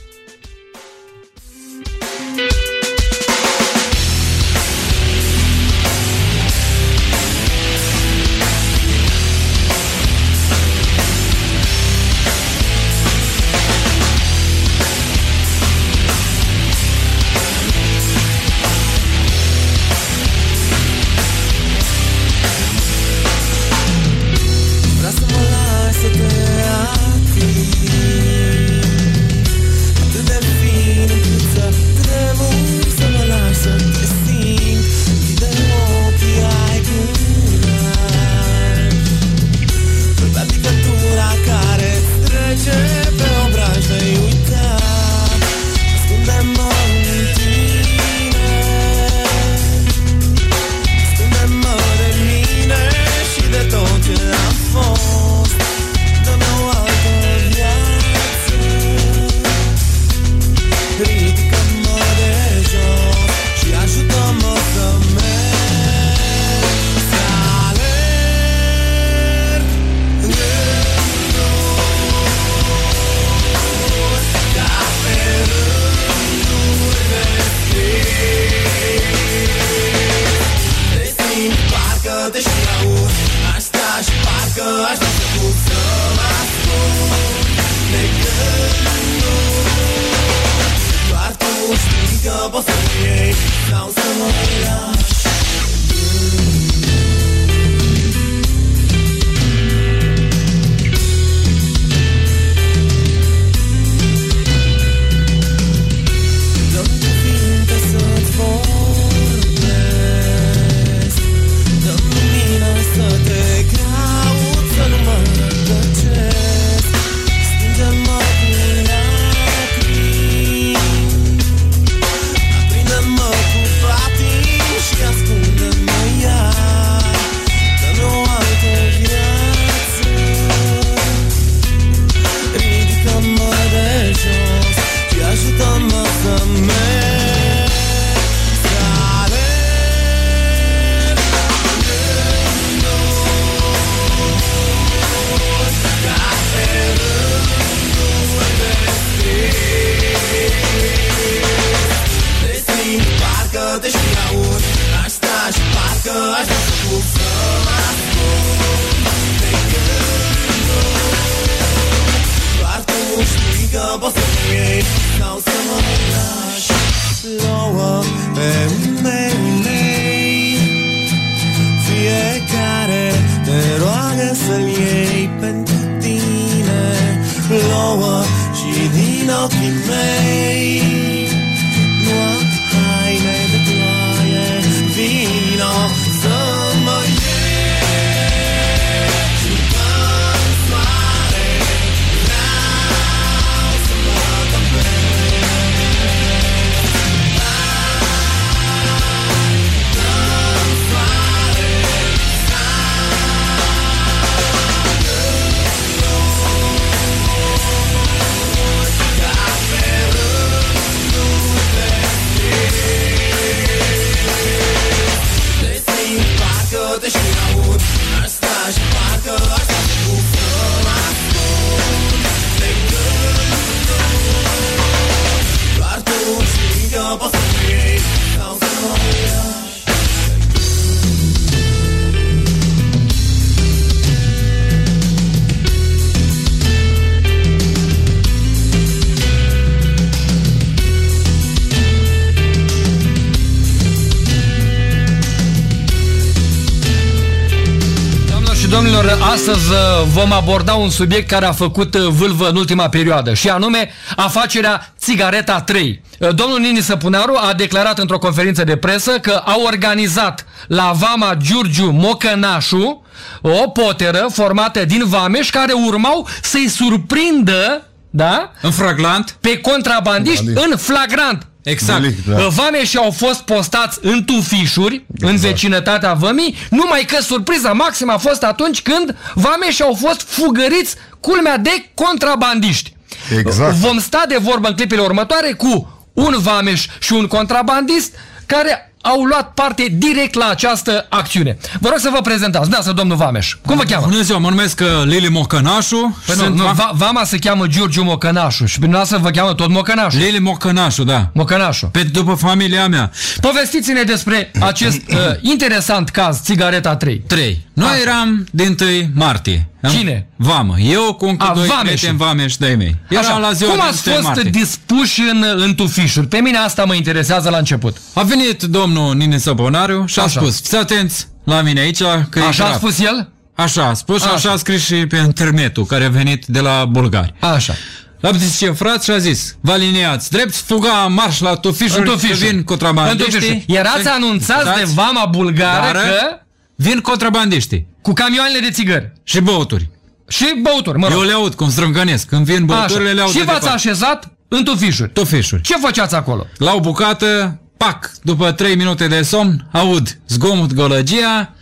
[SPEAKER 12] Astăzi uh, vom aborda un subiect care a făcut uh, vâlvă în ultima perioadă și anume afacerea Țigareta 3. Uh, Domnul Nini Săpunaru a declarat într-o conferință de presă că a organizat la Vama Giurgiu Mocănașu o poteră formată din vameși care urmau să-i surprindă da?
[SPEAKER 13] În flagrant?
[SPEAKER 12] Pe contrabandiști în flagrant. Exact.
[SPEAKER 13] Delict, da.
[SPEAKER 12] Vameșii au fost postați în tufișuri, în vecinătatea vămii, numai că surpriza maximă a fost atunci când vameșii au fost fugăriți, culmea de contrabandiști.
[SPEAKER 14] Exact.
[SPEAKER 12] Vom sta de vorbă în clipele următoare cu un vameș și un contrabandist care au luat parte direct la această acțiune. Vă rog să vă prezentați. Da, să domnul Vameș. Cum vă cheamă?
[SPEAKER 13] Bună ziua, mă numesc uh, Lili Mocănașu.
[SPEAKER 12] Păi nu, nu, va, vama se cheamă Giurgiu Mocănașu și dumneavoastră vă cheamă tot Mocănașu.
[SPEAKER 13] Lili Mocănașu, da.
[SPEAKER 12] Mocănașu.
[SPEAKER 13] Pe după familia mea.
[SPEAKER 12] Povestiți-ne despre acest uh, interesant caz, Țigareta 3.
[SPEAKER 13] 3. Noi
[SPEAKER 12] Așa.
[SPEAKER 13] eram din 1 martie. Am-
[SPEAKER 12] Cine?
[SPEAKER 13] Vamă. Eu cu încă
[SPEAKER 12] A,
[SPEAKER 13] doi
[SPEAKER 12] vameșii.
[SPEAKER 13] prieteni vameși de-ai mei. Eram
[SPEAKER 12] Așa,
[SPEAKER 13] la ziua
[SPEAKER 12] cum
[SPEAKER 13] de
[SPEAKER 12] ați
[SPEAKER 13] 1
[SPEAKER 12] fost
[SPEAKER 13] martie.
[SPEAKER 12] dispuși în, în tufișuri? Pe mine asta mă interesează la început.
[SPEAKER 13] A venit domnul Nini Săponariu și a
[SPEAKER 12] Așa.
[SPEAKER 13] spus, fiți atenți la mine aici, că e
[SPEAKER 12] Așa a
[SPEAKER 13] grav."
[SPEAKER 12] spus el?
[SPEAKER 13] Așa a spus și
[SPEAKER 12] Așa.
[SPEAKER 13] așa a scris și pe internetul care a venit de la bulgari.
[SPEAKER 12] Așa.
[SPEAKER 13] L-am zis ce frat și a zis, vă aliniați drept, fuga marș la tufișuri,
[SPEAKER 12] În
[SPEAKER 13] că
[SPEAKER 12] tufișuri.
[SPEAKER 13] vin
[SPEAKER 12] În
[SPEAKER 13] contrabandiștii.
[SPEAKER 12] tufișuri. Erați
[SPEAKER 13] Și-
[SPEAKER 12] anunțați de
[SPEAKER 13] Dați-
[SPEAKER 12] vama bulgară
[SPEAKER 13] Dară,
[SPEAKER 12] că-
[SPEAKER 13] Vin contrabandiștii.
[SPEAKER 12] Cu camioanele de țigări.
[SPEAKER 13] Și băuturi.
[SPEAKER 12] Și băuturi, mă rog.
[SPEAKER 13] Eu le aud cum strângănesc. Când vin băuturile, le aud
[SPEAKER 12] Și
[SPEAKER 13] de
[SPEAKER 12] v-ați
[SPEAKER 13] departe.
[SPEAKER 12] așezat în tufișuri.
[SPEAKER 13] Tufișuri.
[SPEAKER 12] Ce făceați acolo?
[SPEAKER 13] La o bucată, pac, după 3 minute de somn, aud zgomot gălăgia,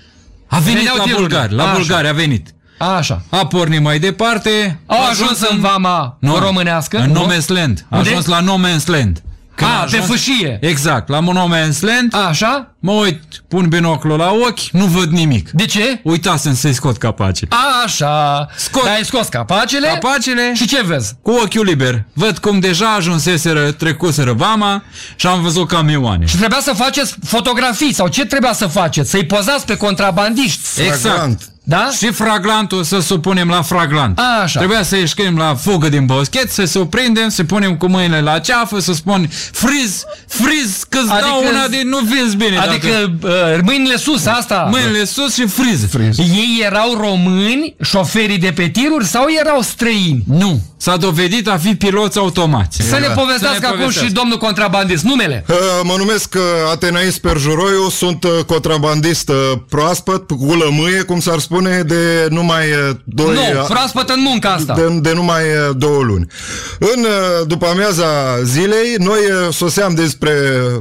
[SPEAKER 13] a venit
[SPEAKER 12] Veneau
[SPEAKER 13] la
[SPEAKER 12] tirurile.
[SPEAKER 13] bulgari, la
[SPEAKER 12] Așa.
[SPEAKER 13] bulgari a venit.
[SPEAKER 12] Așa.
[SPEAKER 13] A pornit mai departe.
[SPEAKER 12] Au ajuns în vama românească?
[SPEAKER 13] În
[SPEAKER 12] nu?
[SPEAKER 13] No Man's Land. A
[SPEAKER 12] Unde?
[SPEAKER 13] ajuns la No Man's Land. Când
[SPEAKER 12] A, pe fâșie.
[SPEAKER 13] Exact, la No Man's Land.
[SPEAKER 12] Așa?
[SPEAKER 13] Mă uit, pun binoclul la ochi, nu văd nimic.
[SPEAKER 12] De ce?
[SPEAKER 13] Uitasem să-i scot capacele.
[SPEAKER 12] Așa.
[SPEAKER 13] Scot.
[SPEAKER 12] Dar ai scos capacele?
[SPEAKER 13] Capacele.
[SPEAKER 12] Și ce vezi?
[SPEAKER 13] Cu ochiul liber. Văd cum deja ajunseseră, trecuseră vama și am văzut camioane.
[SPEAKER 12] Și trebuia să faceți fotografii sau ce trebuia să faceți? Să-i pozați pe contrabandiști.
[SPEAKER 13] Exact.
[SPEAKER 12] Da?
[SPEAKER 13] Și fraglantul să supunem la fraglant.
[SPEAKER 12] Așa.
[SPEAKER 13] Trebuia să ieșim la fugă din boschet, să se prindem, să punem cu mâinile la ceafă, să spun friz, friz, că-ți
[SPEAKER 12] Adică-
[SPEAKER 13] dau una din nu vinzi bine.
[SPEAKER 12] Adică
[SPEAKER 13] dacă...
[SPEAKER 12] uh, mâinile sus, asta.
[SPEAKER 13] Mâinile sus și friz.
[SPEAKER 14] Friz.
[SPEAKER 12] Ei erau români, șoferii de pe tiruri sau erau străini?
[SPEAKER 13] Nu. S-a dovedit a fi piloți automați.
[SPEAKER 12] Să ne
[SPEAKER 13] Să
[SPEAKER 12] povestească
[SPEAKER 13] ne
[SPEAKER 12] acum
[SPEAKER 13] povestească.
[SPEAKER 12] și domnul contrabandist. Numele?
[SPEAKER 14] Uh, Mă numesc uh, Atenais Perjuroiu, sunt uh, contrabandist uh, proaspăt, cu lămâie, cum s-ar spune, de numai uh, doi...
[SPEAKER 12] Nu,
[SPEAKER 14] uh,
[SPEAKER 12] proaspăt în munca asta.
[SPEAKER 14] de, de numai uh, două luni. În uh, după amiaza zilei, noi uh, soseam despre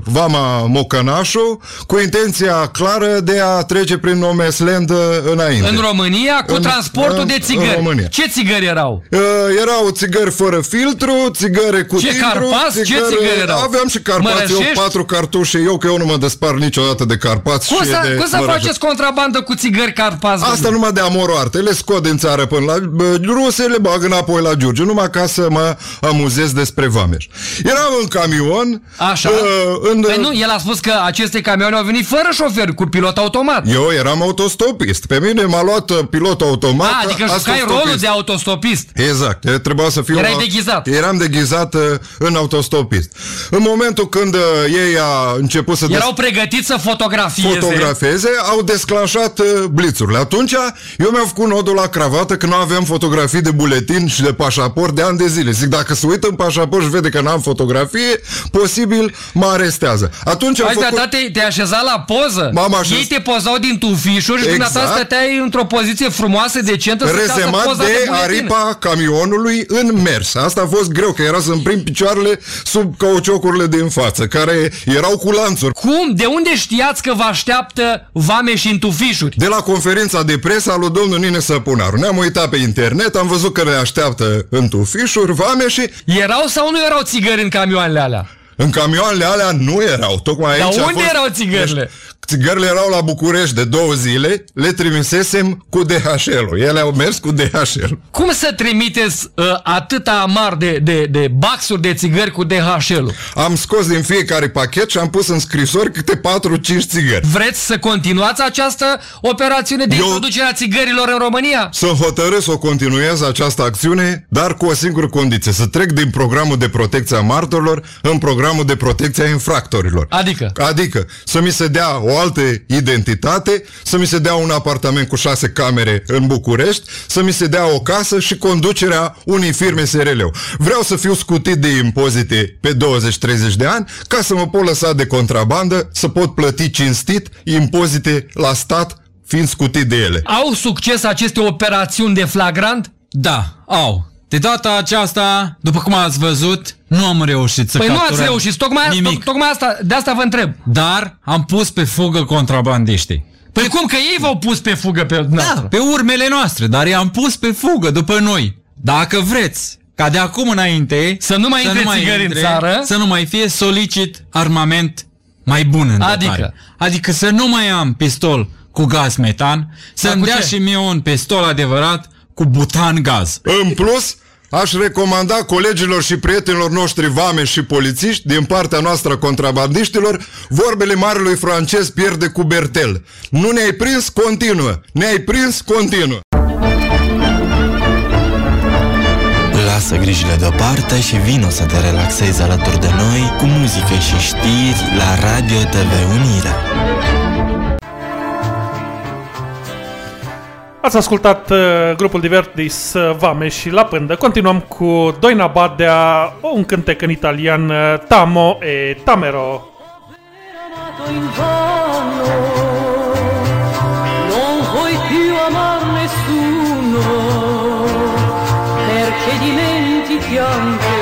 [SPEAKER 14] Vama Mocănașu cu intenția clară de a trece prin Nomesland uh, înainte.
[SPEAKER 12] În România cu
[SPEAKER 14] În-
[SPEAKER 12] transportul
[SPEAKER 14] în-
[SPEAKER 12] de
[SPEAKER 14] în
[SPEAKER 12] țigări.
[SPEAKER 14] România.
[SPEAKER 12] Ce țigări erau?
[SPEAKER 14] Uh, erau țigări fără filtru, țigări cu
[SPEAKER 12] Ce
[SPEAKER 14] timbru,
[SPEAKER 12] Carpați? Ce țigări erau?
[SPEAKER 14] Aveam și carpați, eu
[SPEAKER 12] Mărășești?
[SPEAKER 14] patru cartușe, eu că eu nu mă despar niciodată de carpați
[SPEAKER 12] Cum
[SPEAKER 14] și
[SPEAKER 12] să,
[SPEAKER 14] de
[SPEAKER 12] cum să
[SPEAKER 14] mărășești.
[SPEAKER 12] faceți contrabandă cu țigări carpați?
[SPEAKER 14] Asta Asta numai de amoroarte. Le scot din țară până la bă, ruse, le bag înapoi la Giurgiu, numai ca să mă amuzez despre Vameș. Eram în camion.
[SPEAKER 12] Așa?
[SPEAKER 14] Uh, în,
[SPEAKER 12] Păi nu, el a spus că aceste camioane au venit fără șofer, cu pilot automat.
[SPEAKER 14] Eu eram autostopist. Pe mine m-a luat uh, pilot automat.
[SPEAKER 12] A, adică jucai
[SPEAKER 14] autostopist.
[SPEAKER 12] rolul de autostopist.
[SPEAKER 14] Exact, e, trebuia să fiu...
[SPEAKER 12] Erai
[SPEAKER 14] la-
[SPEAKER 12] deghizat.
[SPEAKER 14] Eram deghizat uh, în autostopist. În momentul când uh, ei a început să...
[SPEAKER 12] Erau pregătiți să fotografieze.
[SPEAKER 14] fotografeze, au desclanșat uh, blițurile. Atunci, eu mi-am făcut nodul la cravată că nu aveam fotografii de buletin și de pașaport de ani de zile. Zic, dacă se uită în pașaport și vede că n-am fotografie, posibil mă arestează. Atunci am
[SPEAKER 12] Hai,
[SPEAKER 14] făcut...
[SPEAKER 12] făcut... te, te așezat la poză.
[SPEAKER 14] M-am așez-
[SPEAKER 12] Ei te pozau din tufișuri și
[SPEAKER 14] Exact.
[SPEAKER 12] dumneata stăteai într-o poziție frumoasă, decentă, să casă
[SPEAKER 14] rezemat
[SPEAKER 12] poza
[SPEAKER 14] de
[SPEAKER 12] buletin.
[SPEAKER 14] aripa camionului în mers. Asta a fost greu, că era să împrim picioarele sub cauciocurile din față, care erau cu lanțuri.
[SPEAKER 12] Cum? De unde știați că vă așteaptă vame și în tufișuri?
[SPEAKER 14] De la conferința de presă a lui domnul Nine Săpunaru. Ne-am uitat pe internet, am văzut că ne așteaptă în tufișuri, vame și...
[SPEAKER 12] Erau sau nu erau țigări în camioanele alea?
[SPEAKER 14] În camioanele alea nu erau. Tocmai
[SPEAKER 12] Dar
[SPEAKER 14] aici a
[SPEAKER 12] unde
[SPEAKER 14] fost...
[SPEAKER 12] erau țigările?
[SPEAKER 14] Țigările erau la București de două zile, le trimisesem cu DHL-ul. Ele au mers cu DHL.
[SPEAKER 12] Cum să trimiteți uh, atâta amar de, de, de baxuri de țigări cu DHL-ul?
[SPEAKER 14] Am scos din fiecare pachet și am pus în scrisori câte 4-5 țigări.
[SPEAKER 12] Vreți să continuați această operațiune de
[SPEAKER 14] Eu-
[SPEAKER 12] introducere a țigărilor în România?
[SPEAKER 14] Să hotărâs să o continuez această acțiune, dar cu o singură condiție, să trec din programul de protecție a martorilor în programul de protecție a infractorilor.
[SPEAKER 12] Adică?
[SPEAKER 14] Adică să mi se dea o altă identitate, să mi se dea un apartament cu șase camere în București, să mi se dea o casă și conducerea unei firme SRL. Vreau să fiu scutit de impozite pe 20-30 de ani ca să mă pot lăsa de contrabandă, să pot plăti cinstit impozite la stat fiind scutit de ele.
[SPEAKER 12] Au succes aceste operațiuni de flagrant?
[SPEAKER 13] Da, au. De data aceasta, după cum ați văzut, nu am reușit să
[SPEAKER 12] Păi nu ați
[SPEAKER 13] capturăm
[SPEAKER 12] reușit, tocmai,
[SPEAKER 13] nimic.
[SPEAKER 12] to- tocmai asta, de asta vă întreb.
[SPEAKER 13] Dar am pus pe fugă contrabandiștii.
[SPEAKER 12] Păi cum că ei v-au pus pe fugă pe
[SPEAKER 13] Da, pe urmele noastre, dar i-am pus pe fugă după noi. Dacă vreți ca de acum înainte
[SPEAKER 12] Să nu mai intre țigări în țară.
[SPEAKER 13] să nu mai fie solicit armament mai bun în
[SPEAKER 12] Adică?
[SPEAKER 13] dotare. Adică să nu mai am pistol cu gaz metan, să-mi
[SPEAKER 12] cu
[SPEAKER 13] dea
[SPEAKER 12] ce?
[SPEAKER 13] și mie un pistol adevărat cu butan gaz.
[SPEAKER 14] În plus, aș recomanda colegilor și prietenilor noștri vame și polițiști din partea noastră a contrabandiștilor vorbele marelui francez Pierre de Coubertel. Nu ne-ai prins, continuă. Ne-ai prins, continuă.
[SPEAKER 2] Lasă grijile deoparte și vino să te relaxezi alături de noi cu muzică și știri la Radio TV Unirea.
[SPEAKER 1] Ați ascultat uh, grupul Divertis uh, Vame și La Pândă. Continuăm cu Doina Badea, un cântec în italian, uh, Tamo e Tamero.
[SPEAKER 15] non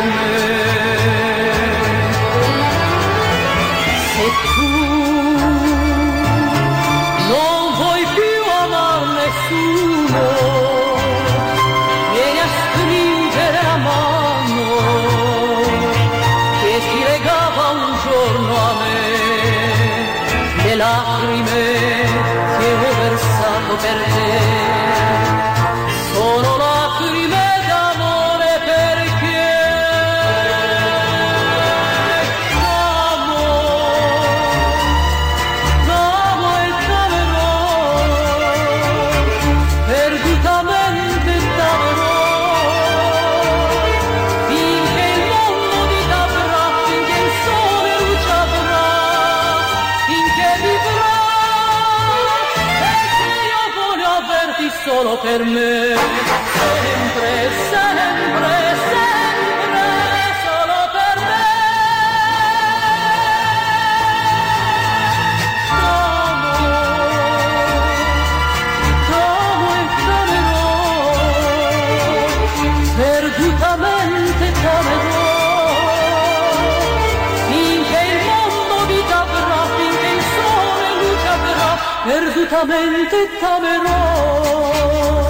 [SPEAKER 15] Solo por mí, siempre, siempre, siempre, solo por mí. Amo, amo estaré roto, perdutamente estaré roto, fin que el mundo vida tendrá, fin que el sol brille perdutamente estaré roto.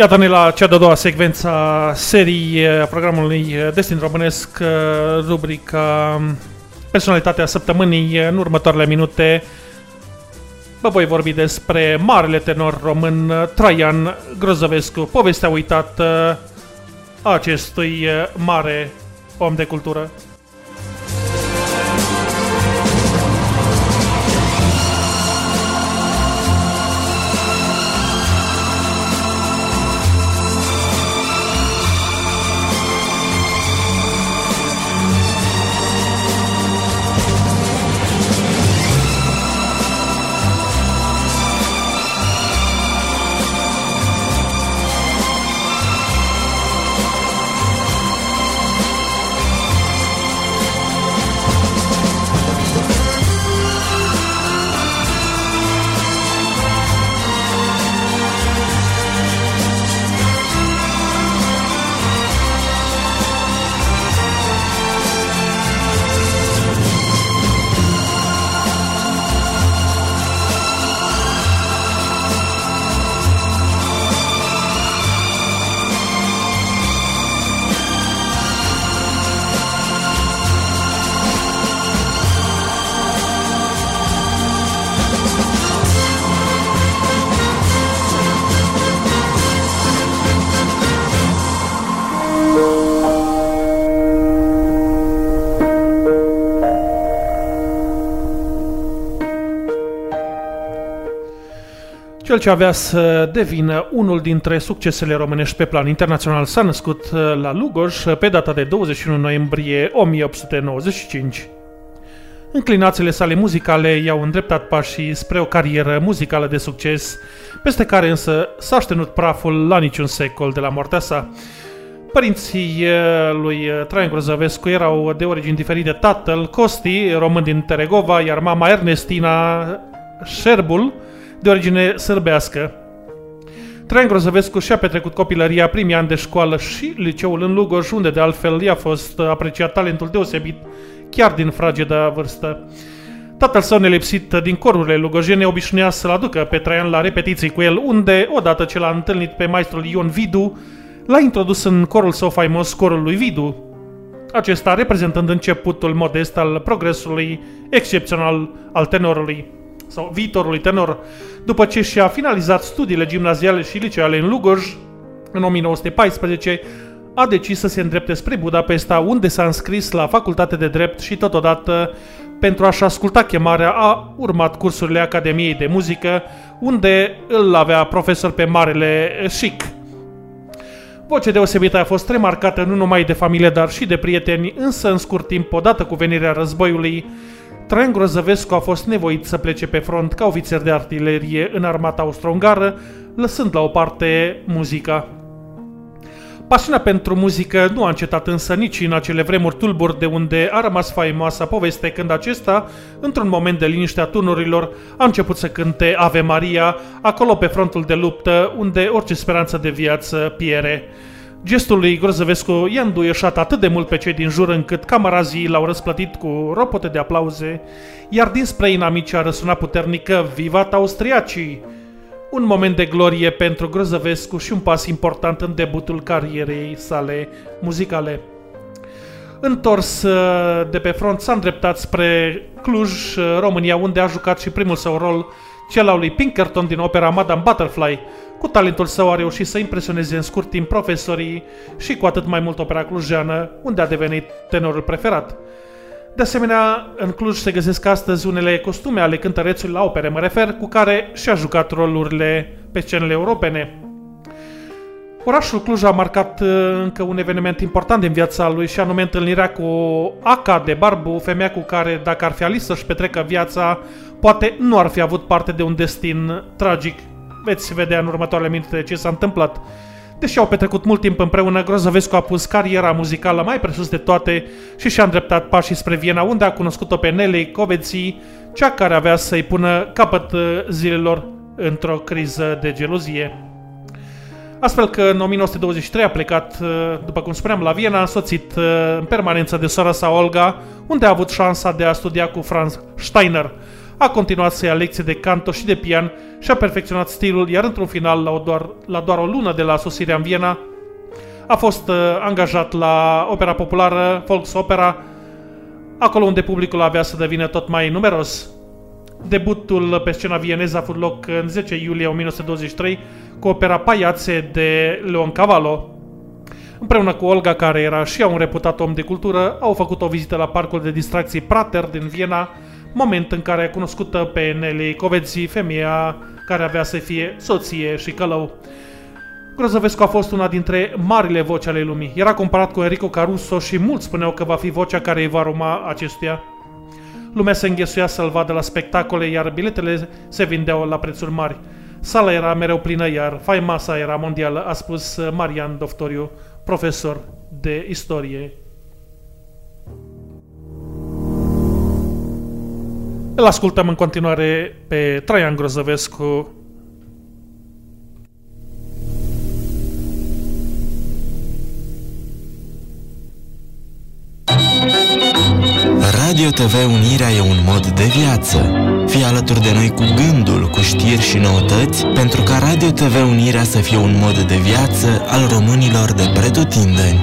[SPEAKER 1] Iată-ne la cea de-a doua secvență a serii eh, programului eh, Destin Românesc, eh, rubrica mm, Personalitatea Săptămânii. În următoarele minute vă voi vorbi despre marele tenor român Traian Grozăvescu, povestea uitată a acestui mare om de cultură. Cel ce avea să devină unul dintre succesele românești pe plan internațional s-a născut uh, la Lugoj uh, pe data de 21 noiembrie 1895. Înclinațiile sale muzicale i-au îndreptat pașii spre o carieră muzicală de succes, peste care însă s-a ștenut praful la niciun secol de la moartea sa. Părinții uh, lui Traian Grozăvescu erau de origini diferite. Tatăl, Costi, român din Teregova, iar mama Ernestina Șerbul, de origine sărbească. Traian Grozăvescu și-a petrecut copilăria primii ani de școală și liceul în Lugoj, unde de altfel i-a fost apreciat talentul deosebit, chiar din frageda vârstă. Tatăl său nelipsit din corurile lugojene obișnuia să-l aducă pe Traian la repetiții cu el, unde, odată ce l-a întâlnit pe maestrul Ion Vidu, l-a introdus în corul său faimos, corul lui Vidu, acesta reprezentând începutul modest al progresului excepțional al tenorului sau viitorului tenor, după ce și-a finalizat studiile gimnaziale și liceale în Lugoj, în 1914, a decis să se îndrepte spre Budapesta, unde s-a înscris la facultate de drept și totodată pentru a-și asculta chemarea a urmat cursurile Academiei de Muzică, unde îl avea profesor pe Marele Chic. Voce deosebită a fost remarcată nu numai de familie, dar și de prieteni, însă în scurt timp, odată cu venirea războiului, Traian Grozăvescu a fost nevoit să plece pe front ca ofițer de artilerie în armata austro-ungară, lăsând la o parte muzica. Pasiunea pentru muzică nu a încetat însă nici în acele vremuri tulburi de unde a rămas faimoasa poveste când acesta, într-un moment de liniște a tunurilor, a început să cânte Ave Maria, acolo pe frontul de luptă, unde orice speranță de viață piere. Gestul lui Grozăvescu i-a înduieșat atât de mult pe cei din jur încât camarazii l-au răsplătit cu ropote de aplauze, iar dinspre inamici a răsunat puternică Vivat Austriacii! Un moment de glorie pentru Grozăvescu și un pas important în debutul carierei sale muzicale. Întors uh, de pe front, s-a îndreptat spre Cluj, uh, România, unde a jucat și primul său rol, cel al lui Pinkerton din opera Madame Butterfly, cu talentul său a reușit să impresioneze în scurt timp profesorii și cu atât mai mult opera clujeană, unde a devenit tenorul preferat. De asemenea, în Cluj se găsesc astăzi unele costume ale cântărețului la opere, mă refer, cu care și-a jucat rolurile pe scenele europene. Orașul Cluj a marcat uh, încă un eveniment important din viața lui și anume întâlnirea cu Aca de Barbu, femeia cu care, dacă ar fi ales să-și petrecă viața, poate nu ar fi avut parte de un destin tragic veți vedea în următoarele minute ce s-a întâmplat. Deși au petrecut mult timp împreună, Grozăvescu a pus cariera muzicală mai presus de toate și și-a îndreptat pașii spre Viena, unde a cunoscut-o pe Nelly Coveții, cea care avea să-i pună capăt uh, zilelor într-o criză de gelozie. Astfel că în 1923 a plecat, uh, după cum spuneam, la Viena, însoțit uh, în permanență de sora sa Olga, unde a avut șansa de a studia cu Franz Steiner – a continuat să ia lecții de canto și de pian și a perfecționat stilul, iar într-un final, la, o doar, la doar o lună de la sosirea în Viena, a fost uh, angajat la opera populară, Volksopera, acolo unde publicul avea să devină tot mai numeros. Debutul pe scena vieneză a avut loc în 10 iulie 1923 cu opera Paiațe de Leon Cavallo. Împreună cu Olga, care era și ea un reputat om de cultură, au făcut o vizită la parcul de distracții Prater din Viena, moment în care a cunoscută pe Nelly Coveți, femeia care avea să fie soție și călău. Grozăvescu a fost una dintre marile voci ale lumii. Era comparat cu Enrico Caruso și mulți spuneau că va fi vocea care îi va urma acestuia. Lumea se înghesuia să-l vadă la spectacole, iar biletele se vindeau la prețuri mari. Sala era mereu plină, iar faimasa era mondială, a spus Marian Doftoriu, profesor de istorie. Îl ascultăm în continuare pe Traian Grozăvescu,
[SPEAKER 2] Radio TV Unirea e un mod de viață. Fii alături de noi cu gândul, cu știri și noutăți, pentru ca Radio TV Unirea să fie un mod de viață al românilor de pretutindeni.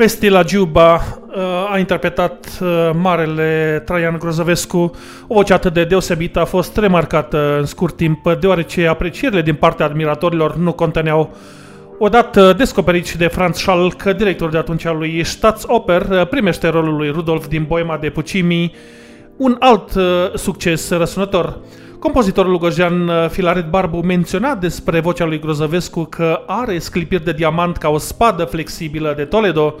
[SPEAKER 1] Vesti la Giuba uh, a interpretat uh, marele Traian Grozăvescu, o voce atât de deosebită a fost remarcată în scurt timp, deoarece aprecierile din partea admiratorilor nu conteneau Odată descoperit și de Franz Schalk, director de atunci al lui Staatsoper, primește rolul lui Rudolf din Boema de Puccini, un alt uh, succes răsunător. Compozitorul lugojean uh, Filaret Barbu menționa despre vocea lui Grozăvescu că are sclipiri de diamant ca o spadă flexibilă de Toledo,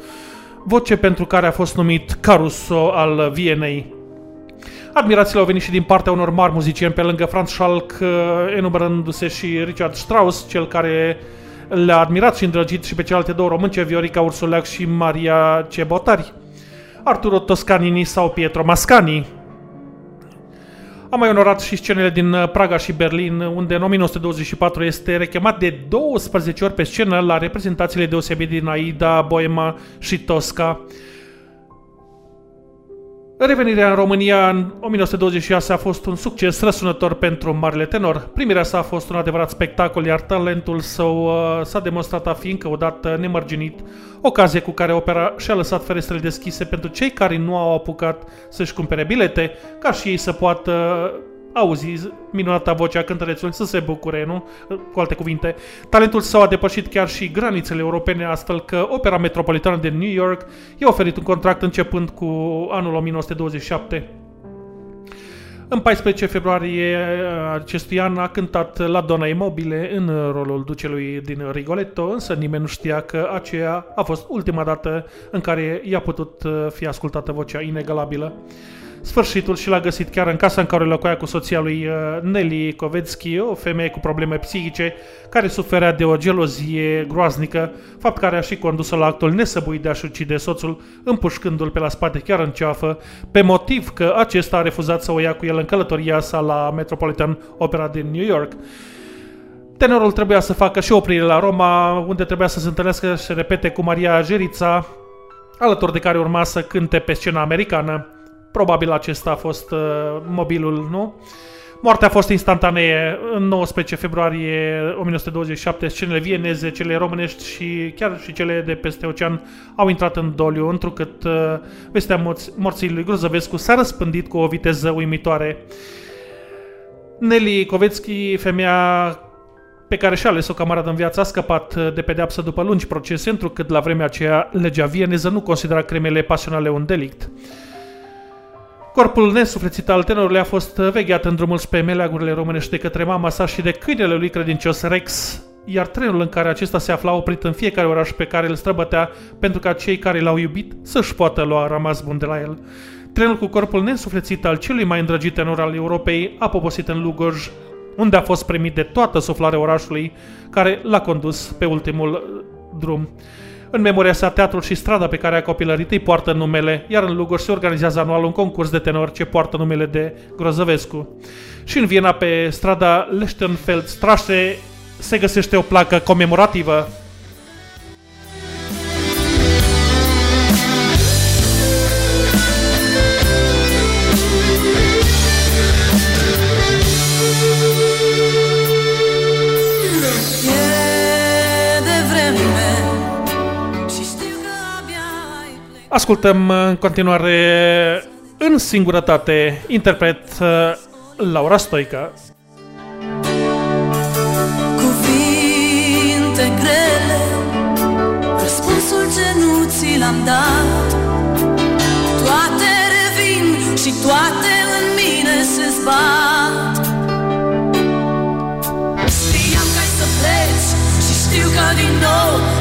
[SPEAKER 1] voce pentru care a fost numit Caruso al Vienei. Admirațiile au venit și din partea unor mari muzicieni pe lângă Franz Schalk, uh, enumerându-se și Richard Strauss, cel care le-a admirat și îndrăgit și pe celelalte două românce, Viorica Ursuleac și Maria Cebotari, Arturo Toscanini sau Pietro Mascani. A mai onorat și scenele din uh, Praga și Berlin, unde în 1924 este rechemat de 12 ori pe scenă la reprezentațiile deosebite din Aida, Boema și Tosca. Revenirea în România în 1926 a fost un succes răsunător pentru Marele Tenor. Primirea sa a fost un adevărat spectacol, iar talentul său uh, s-a demonstrat a fi încă o dată nemărginit, ocazie cu care opera și-a lăsat ferestrele deschise pentru cei care nu au apucat să-și cumpere bilete, ca și ei să poată auzi minunata vocea cântărețului să se bucure, nu? Cu alte cuvinte, talentul său a depășit chiar și granițele europene, astfel că Opera Metropolitană de New York i-a oferit un contract începând cu anul 1927. În 14 februarie acestui an a cântat la Dona Imobile în rolul ducelui din Rigoletto, însă nimeni nu știa că aceea a fost ultima dată în care i-a putut fi ascultată vocea inegalabilă sfârșitul și l-a găsit chiar în casa în care locuia cu soția lui uh, Nelly Kovetski, o femeie cu probleme psihice, care suferea de o gelozie groaznică, fapt care a și condus la actul nesăbuit de a-și ucide soțul, împușcându-l pe la spate chiar în ceafă, pe motiv că acesta a refuzat să o ia cu el în călătoria sa la Metropolitan Opera din New York. Tenorul trebuia să facă și oprire la Roma, unde trebuia să se întâlnească și repete cu Maria Jerița, alături de care urma să cânte pe scena americană. Probabil acesta a fost uh, mobilul, nu? Moartea a fost instantanee în 19 februarie 1927. Scenele vieneze, cele românești și chiar și cele de peste ocean au intrat în doliu, întrucât uh, vestea morți, morții lui Gruzăvescu s-a răspândit cu o viteză uimitoare. Nelly Kovetski, femeia pe care și-a ales-o camaradă în viață, a scăpat de pedeapsă după lungi procese, întrucât la vremea aceea legea vieneză nu considera crimele pasionale un delict. Corpul nesuflețit al tenorului a fost vegheat în drumul spre meleagurile românești de către mama sa și de câinele lui credincios Rex, iar trenul în care acesta se afla oprit în fiecare oraș pe care îl străbătea pentru ca cei care l-au iubit să-și poată lua rămas bun de la el. Trenul cu corpul nesuflețit al celui mai îndrăgit tenor al Europei a poposit în Lugoj, unde a fost primit de toată suflarea orașului, care l-a condus pe ultimul drum. În memoria sa, teatrul și strada pe care a copilărit îi poartă numele, iar în Lugoj se organizează anual un concurs de tenor ce poartă numele de Grozăvescu. Și în Viena, pe strada Lechtenfeldstraße, se găsește o placă comemorativă Ascultăm în continuare în singurătate interpret uh, Laura Stoica.
[SPEAKER 3] Cuvinte grele, răspunsul ce nu ți l-am dat Toate revin și toate în mine se zbat Știam că ai să pleci și știu că din nou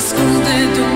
[SPEAKER 3] se esconde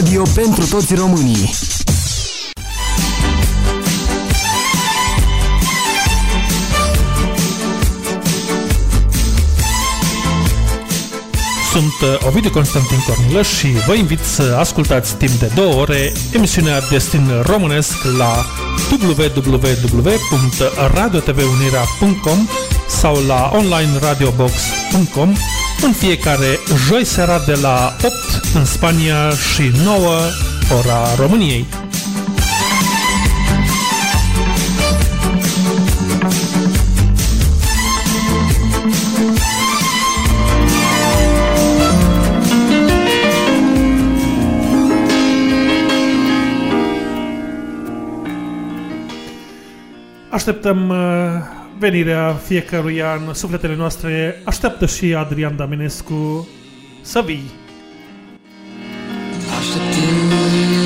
[SPEAKER 7] radio pentru toți românii.
[SPEAKER 1] Sunt uh, Ovidiu Constantin Cornilăș și vă invit să ascultați timp de două ore emisiunea Destin Românesc la www.radiotvunirea.com sau la onlineradiobox.com în fiecare joi seara de la 8 în Spania și 9 ora României. Așteptăm uh, venirea fiecărui an, sufletele noastre așteaptă și Adrian Daminescu să vii.
[SPEAKER 10] Așteptând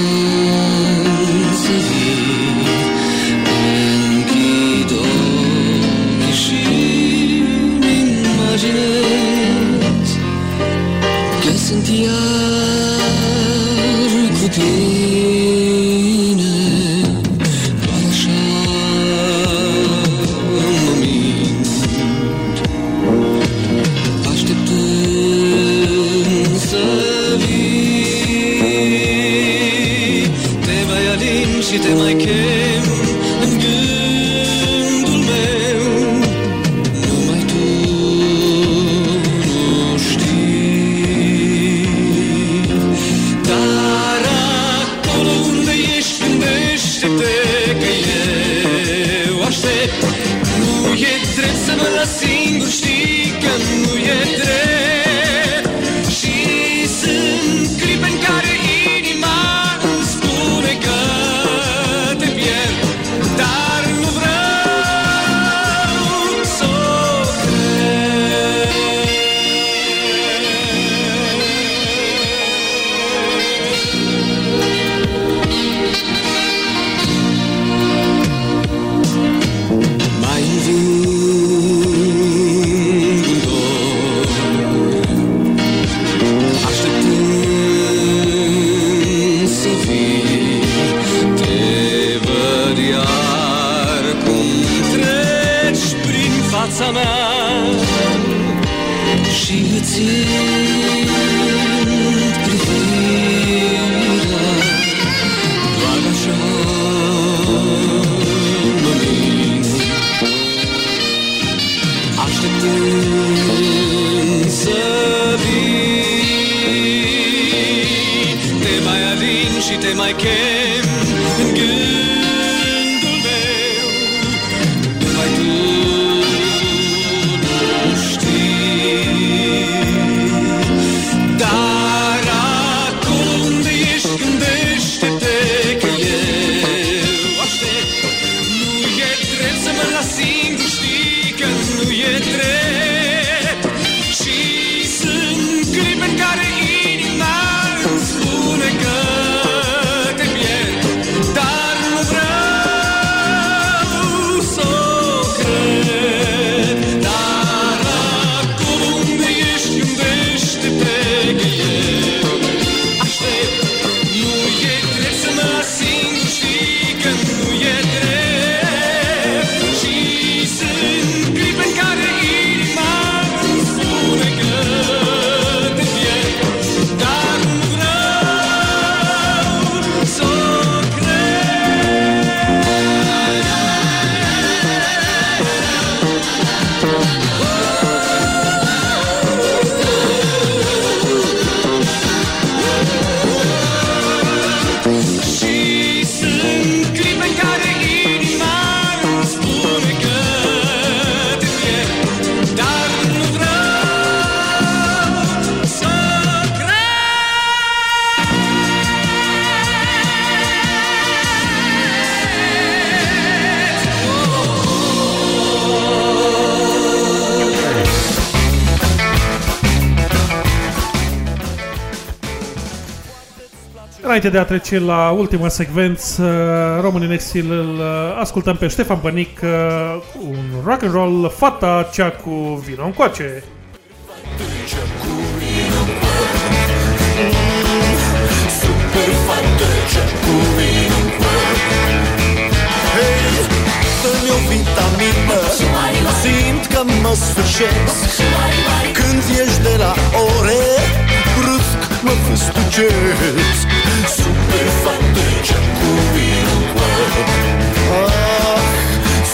[SPEAKER 10] sana și ție.
[SPEAKER 1] Înainte de a trece la ultima secvență, Român în exil, îl uh, ascultăm pe Ștefan Bănic, uh, cu un rock and roll, fata cea cu vino încoace.
[SPEAKER 16] Super fată ce cu vino în cuor Hei, dă-mi o vitamină. Simt că mă sfârșesc. Când ești de la ore Brusc mă făstucesc Super fată ce cu vino în cuor Ah,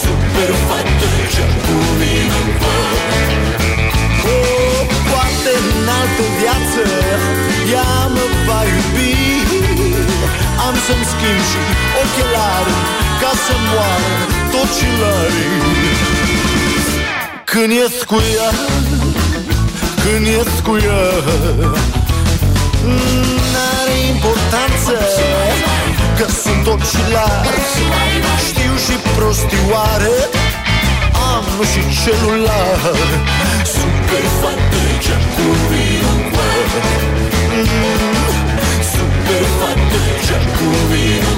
[SPEAKER 16] super fată ce cu vino în cuor Oh, poate în altă viață Ea mă va iubi. Am să-mi schimb și ochelari Ca să moară tocilarii Când ies cu ea Când ies cu ea N-are importanță Că sunt ochelari Știu și prostioare am și celular. Super fată ce cu vino în cuor Mm, Super fată ce cu vino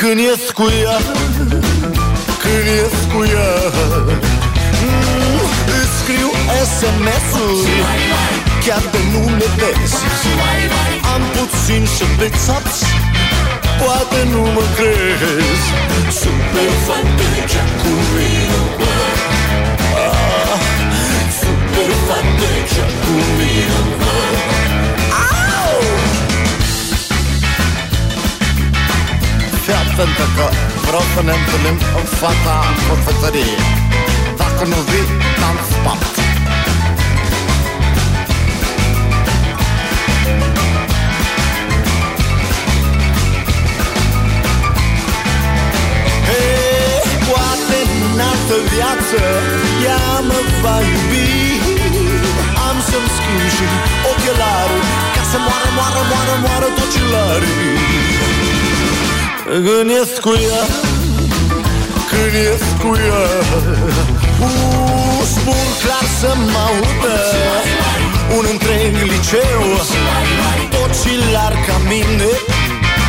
[SPEAKER 16] Când ies cu ea Când ies cu ea mm, Îți scriu SMS-uri Chiar de nu le vezi Am puțin și bețați Poate nu mă crezi. Super fată ce cu vino în cuor ah, Super fată ce cu vino Fii atentă că vreau să ne întâlnim în fața cofetăriei Dacă nu vii, te-am spart Hei, poate în altă viață Ea mă va iubi. Am să-mi schimb și ochelarii Ca să moară, moară, moară, moară tocilarii Când ies cu ea. Când ies cu ea. Uh, Spun clar să mă audă. Un întreg liceu. Tocilar ca mine.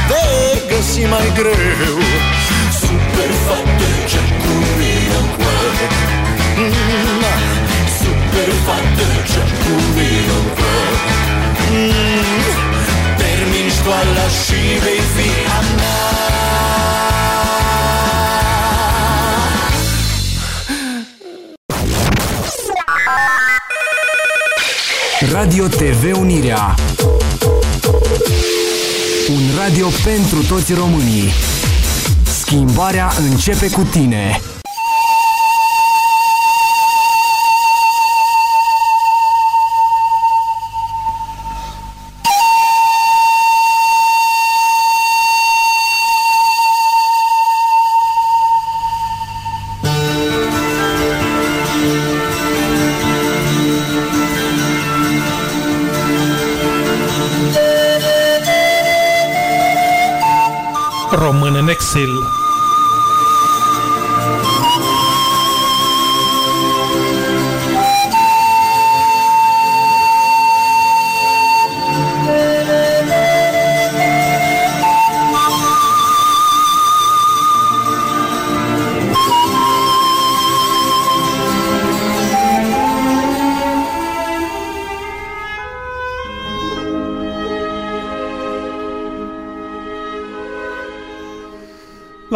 [SPEAKER 16] De găsi mai greu. Super fată ce cu vino în cuor Mm, Super fată ce cu vino în cuor Mm, Termin școala și vei fi a mea.
[SPEAKER 7] Radio TV Unirea. Un radio pentru toți românii. Schimbarea începe cu tine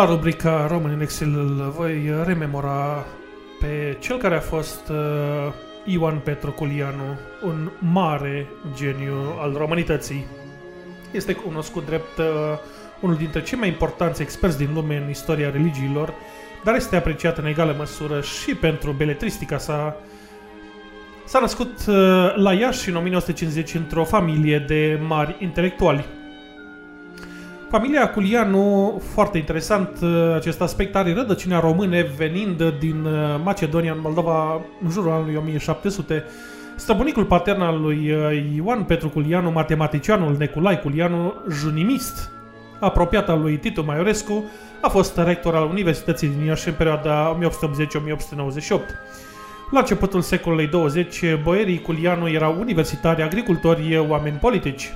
[SPEAKER 1] La rubrica Român în exil îl voi rememora pe cel care a fost uh, Ioan Petroculianu, un mare geniu al românității. Este cunoscut drept uh, unul dintre cei mai importanți experți din lume în istoria religiilor, dar este apreciat în egală măsură și pentru beletristica sa, S-a născut uh, la Iași în 1950 într-o familie de mari intelectuali. Familia Culianu, foarte interesant uh, acest aspect, are rădăcini române venind din uh, Macedonia în Moldova în jurul anului 1700. Străbunicul patern al lui uh, Ioan Petru Culianu, matematicianul Neculai Culianu, junimist, apropiat al lui Titu Maiorescu, a fost rector al Universității din Iași în perioada 1880-1898. La începutul secolului 20, boierii Culianu erau universitari, agricultori, oameni politici.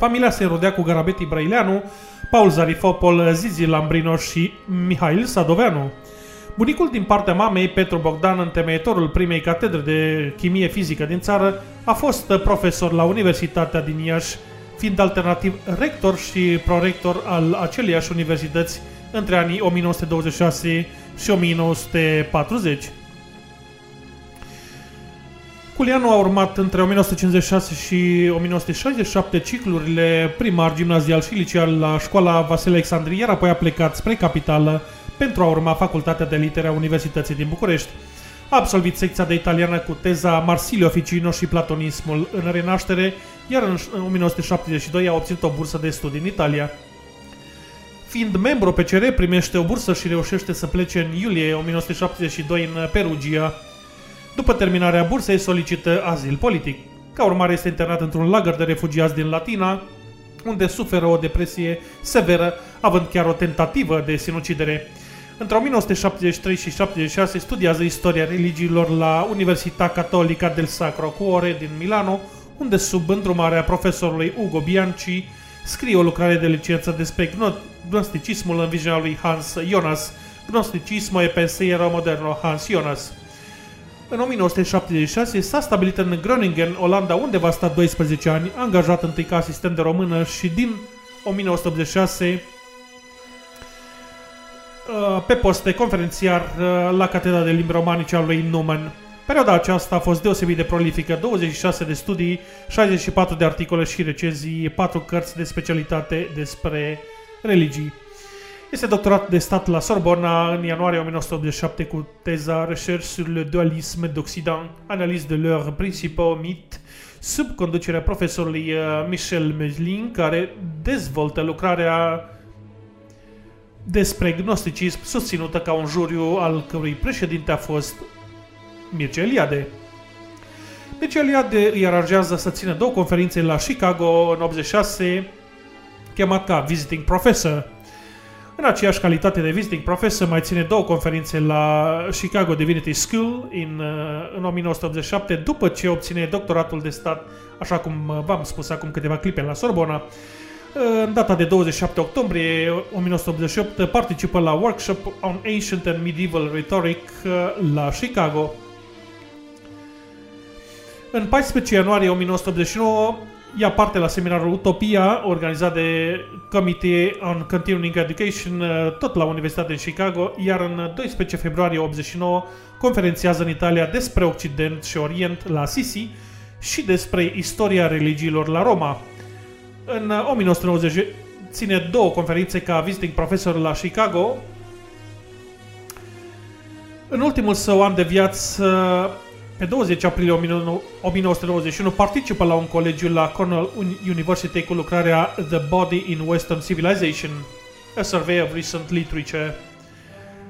[SPEAKER 1] Familia se rodea cu Garabeti Brăileanu, Paul Zarifopol, Zizi Lambrino și Mihail Sadoveanu. Bunicul din partea mamei, Petru Bogdan, întemeietorul primei catedre de chimie fizică din țară, a fost profesor la Universitatea din Iași, fiind alternativ rector și prorector al aceleiași universități între anii 1926 și 1940. Culianu a urmat între 1956 și 1967 ciclurile primar, gimnazial și liceal la școala Vasile Alexandrie, iar apoi a plecat spre capitală pentru a urma facultatea de litere a Universității din București. A absolvit secția de italiană cu teza Marsilio Ficino și Platonismul în renaștere, iar în 1972 a obținut o bursă de studii în Italia. Fiind membru PCR, primește o bursă și reușește să plece în iulie 1972 în Perugia. După terminarea bursei, solicită azil politic. Ca urmare, este internat într-un lagăr de refugiați din Latina, unde suferă o depresie severă, având chiar o tentativă de sinucidere. Între 1973 și 76 studiază istoria religiilor la Universitatea Catolica del Sacro Cuore din Milano, unde sub îndrumarea profesorului Ugo Bianchi scrie o lucrare de licență despre gno- gnosticismul în viziunea lui Hans Jonas, Gnosticismo e pensiero moderno Hans Jonas. În 1976 s-a stabilit în Groningen, Olanda, unde va sta 12 ani, angajat întâi ca asistent de română și din 1986 uh, pe post de conferențiar uh, la Catedra de Limbi Romanice al lui Numan. Perioada aceasta a fost deosebit de prolifică, 26 de studii, 64 de articole și recenzii, 4 cărți de specialitate despre religii. Este doctorat de stat la Sorbona în ianuarie 1987 cu teza Recherche sur le dualisme d'Occident, analyse de leurs principaux mythes, sub conducerea profesorului uh, Michel Meslin, care dezvoltă lucrarea despre gnosticism susținută ca un juriu al cărui președinte a fost Mircea Eliade. Mircea Eliade îi aranjează să țină două conferințe la Chicago în 86, chemat ca Visiting Professor. În aceeași calitate de visiting professor mai ține două conferințe la Chicago Divinity School în, uh, în 1987, după ce obține doctoratul de stat, așa cum uh, v-am spus acum câteva clipe la Sorbona. Uh, În data de 27 octombrie 1988 participă la workshop on Ancient and Medieval Rhetoric la Chicago. În 14 ianuarie 1989 ia parte la seminarul Utopia, organizat de Committee on Continuing Education, uh, tot la Universitatea din Chicago, iar în 12 februarie 89 conferențiază în Italia despre Occident și Orient la Sisi și despre istoria religiilor la Roma. În 1990 ține două conferințe ca visiting professor la Chicago. În ultimul său an de viață, pe 20 aprilie 1991 participă la un colegiu la Cornell University cu lucrarea The Body in Western Civilization, A Survey of Recent Literature.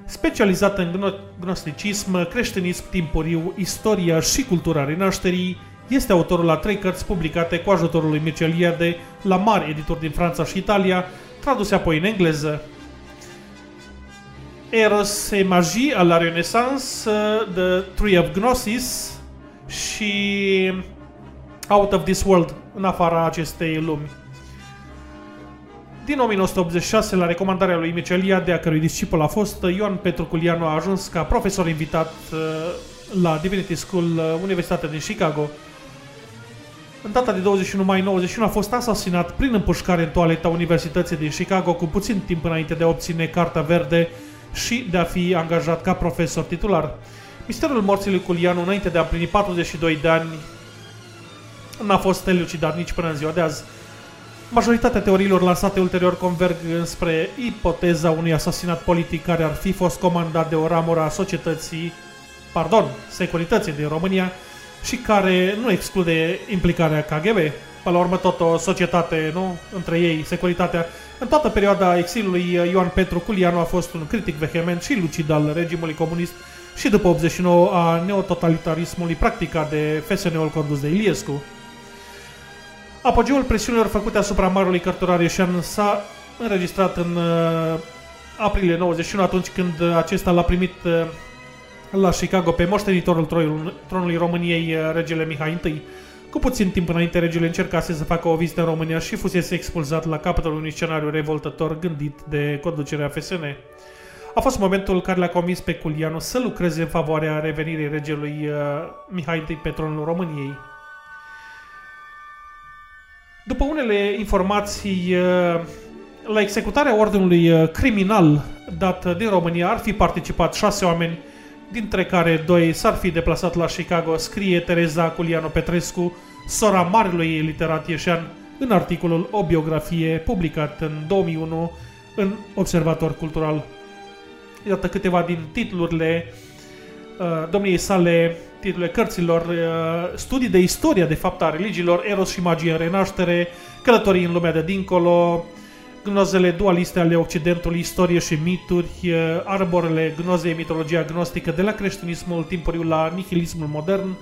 [SPEAKER 1] Specializat în gno- gnosticism, creștinism timpuriu, istoria și cultura renașterii, este autorul la trei cărți publicate cu ajutorul lui Mircea Eliade la mari editori din Franța și Italia, traduse apoi în engleză. Eros et Magie à la Renaissance, uh, The Tree of Gnosis și Out of This World, în afara acestei lumi. Din 1986, la recomandarea lui Micelia, de a cărui discipol a fost, Ioan Petru Culianu a ajuns ca profesor invitat uh, la Divinity School, uh, Universitatea din Chicago. În data de 21 mai 91 a fost asasinat prin împușcare în toaleta Universității din Chicago cu puțin timp înainte de a obține Carta Verde și de a fi angajat ca profesor titular. Misterul morții lui Culianu înainte de a împlini 42 de ani n-a fost elucidat nici până în ziua de azi. Majoritatea teoriilor lansate ulterior converg spre ipoteza unui asasinat politic care ar fi fost comandat de o ramură a societății, pardon, securității din România, și care nu exclude implicarea KGB. Până la urmă tot o societate, nu? Între ei, securitatea. În toată perioada exilului, Ioan Petru Culianu a fost un critic vehement și lucid al regimului comunist și după 89 a neototalitarismului practicat de FSN-ul condus de Iliescu. Apogeul presiunilor făcute asupra marului cărturar Ieșan s-a înregistrat în uh, aprilie 91, atunci când acesta l-a primit uh, la Chicago pe moștenitorul tronului, tronului României, uh, regele Mihai I. Cu puțin timp înainte, regele încercase să facă o vizită în România și fusese expulzat la capătul unui scenariu revoltător gândit de conducerea FSN. A fost momentul care l-a convins pe Culianu să lucreze în favoarea revenirii regelui uh, Mihai I pe tronul României. După unele informații, uh, la executarea ordinului uh, criminal dat din România ar fi participat șase oameni, dintre care doi s-ar fi deplasat la Chicago, scrie Tereza Culianu Petrescu, sora marelui literat ieșean, în articolul O biografie publicat în 2001 în Observator Cultural. Iată câteva din titlurile uh, domniei sale, titlurile cărților, uh, studii de istoria, de fapt, a religiilor, Eros și magie în renaștere, călătorii în lumea de dincolo, gnozele dualiste ale Occidentului, istorie și mituri, uh, arborele gnozei, mitologia gnostică de la creștinismul timpuriu la nihilismul modern,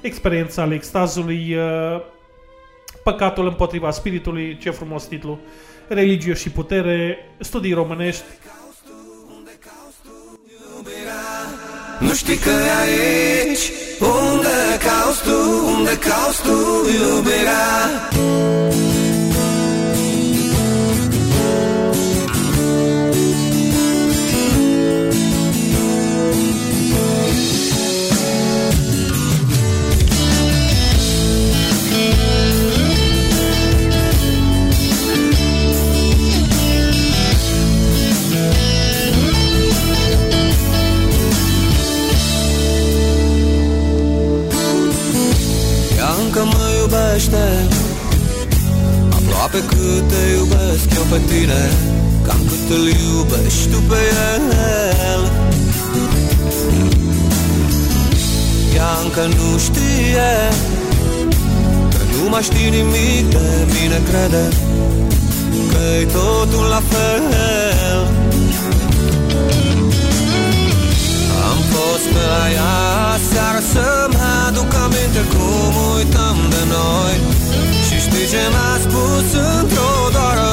[SPEAKER 1] experiența ale extazului, uh, păcatul împotriva spiritului, ce frumos titlu, religie și putere, studii românești,
[SPEAKER 10] Nu știi că e aici Unde cauți tu, unde cauți tu iubirea mă iubește. Aproape cât te iubesc eu pe tine Cam cât îl iubești tu pe el. Ea încă nu știe Că nu mai știi nimic de mine crede Că-i totul la fel Am fost pe la ea seară să-mi aduc aminte cum uităm de noi. Și știi ce mi-a spus într-o doară?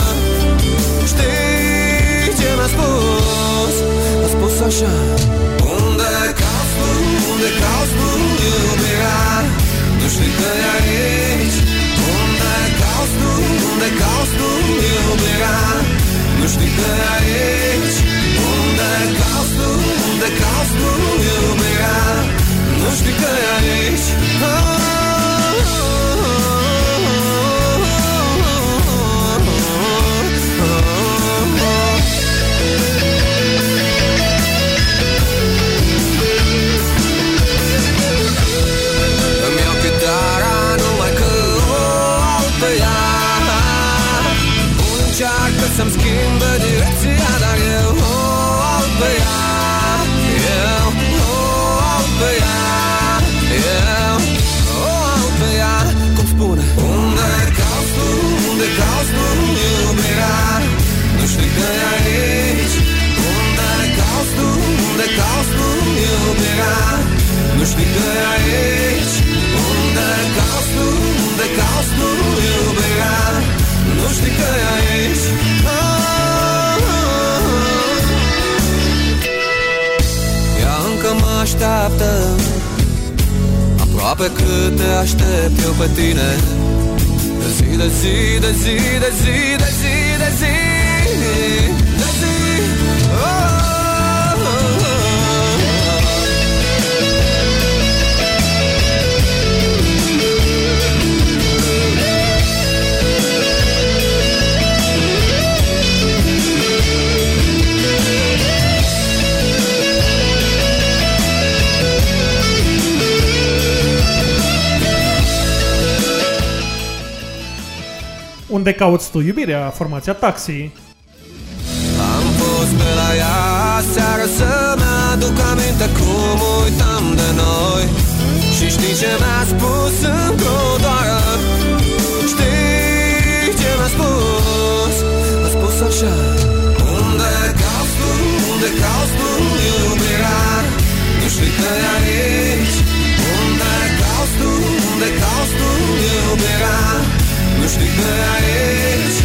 [SPEAKER 10] Știi ce mi-a spus? A spus așa cauți tu iubirea,
[SPEAKER 1] formația Taxi.
[SPEAKER 10] Am fost pe la ea seară să-mi aduc aminte cum uitam de noi. Și Și știi ce mi-a spus într-o doară? Știi ce mi-a spus? A spus așa. Unde cauți tu, unde cauți tu iubirea? Nu știi că e aici. Unde cauți tu, unde cauți tu iubirea Nu știi că e aici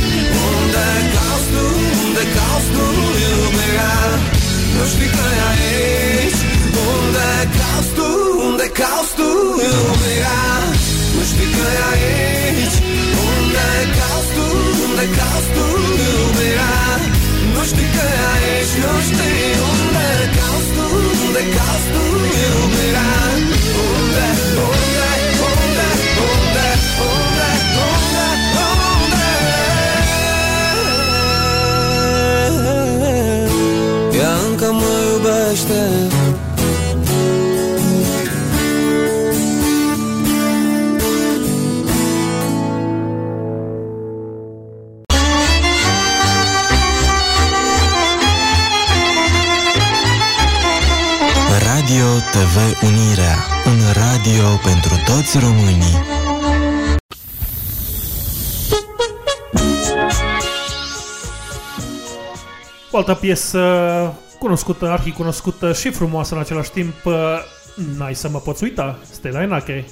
[SPEAKER 10] Unde cauți tu, unde cauți tu? Iubirea Nu știi că e aici Unde cauți tu, unde cauți tu? Iubirea Nu știi că e aici Unde cauți tu, unde cauți tu? Iubirea Nu știi că e aici, nu știi. Unde cauți tu, unde cauți tu? Iubirea Unde, unde, unde, iubește
[SPEAKER 2] Radio TV Unirea, un radio pentru toți românii.
[SPEAKER 1] O altă piesă cunoscută, arhi-cunoscută și frumoasă în același timp, N-ai să mă poți uita, Stella Enache.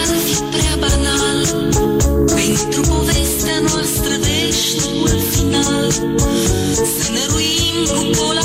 [SPEAKER 3] Ar fi prea banal Pentru povestea noastră veșnicul final Să ne ruim cu cola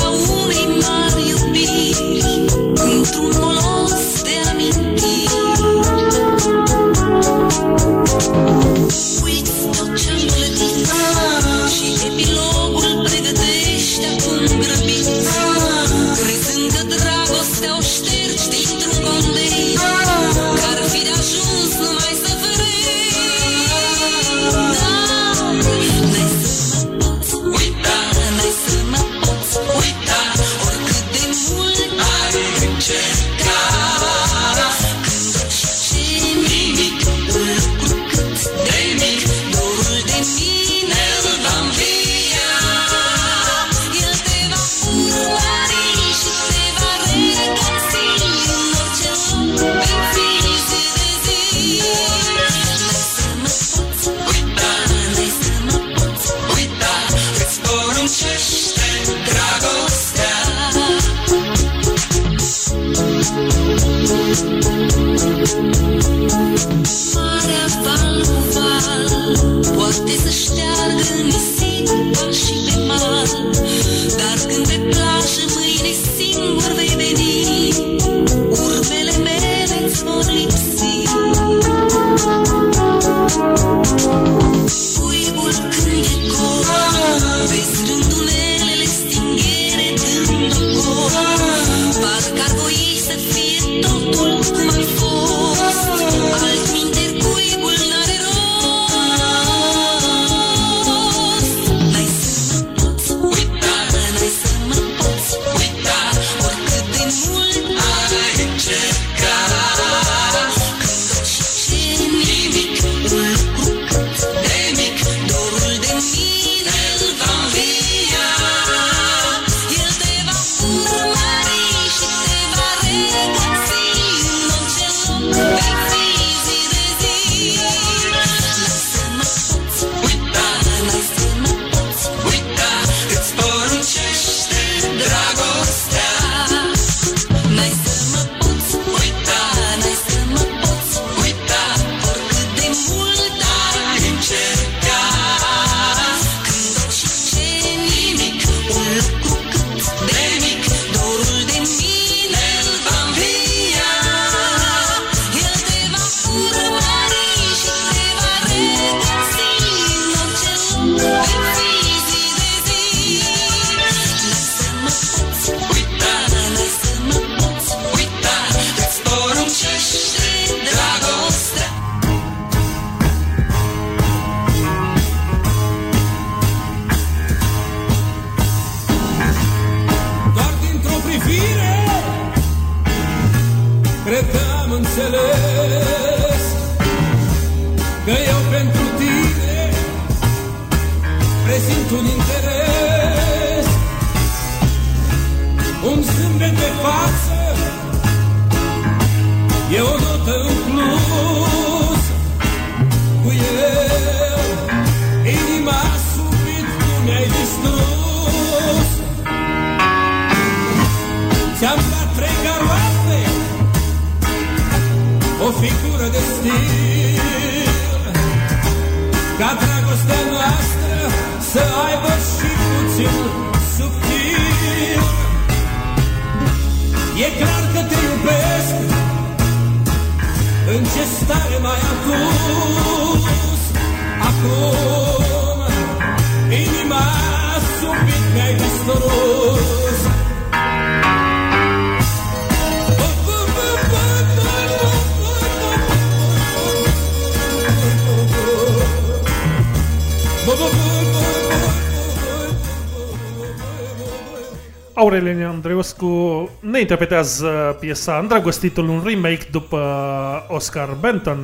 [SPEAKER 3] și
[SPEAKER 17] puțin subtil E clar că te iubesc. În ce stare mai acuz? Acum Inima subit mi-ai distrus
[SPEAKER 1] Aurelian Andreescu ne interpretează piesa Îndrăgostitul, un remake după Oscar Benton.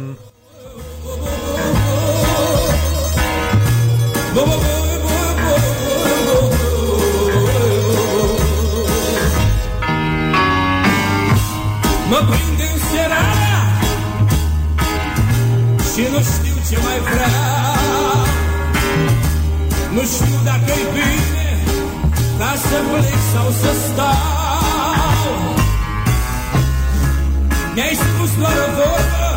[SPEAKER 17] Mă prinde în serarea Și nu știu ce mai vreau Nu știu dacă-i bine Ca să plec sau să stau. Mi-ai spus doar o vorbă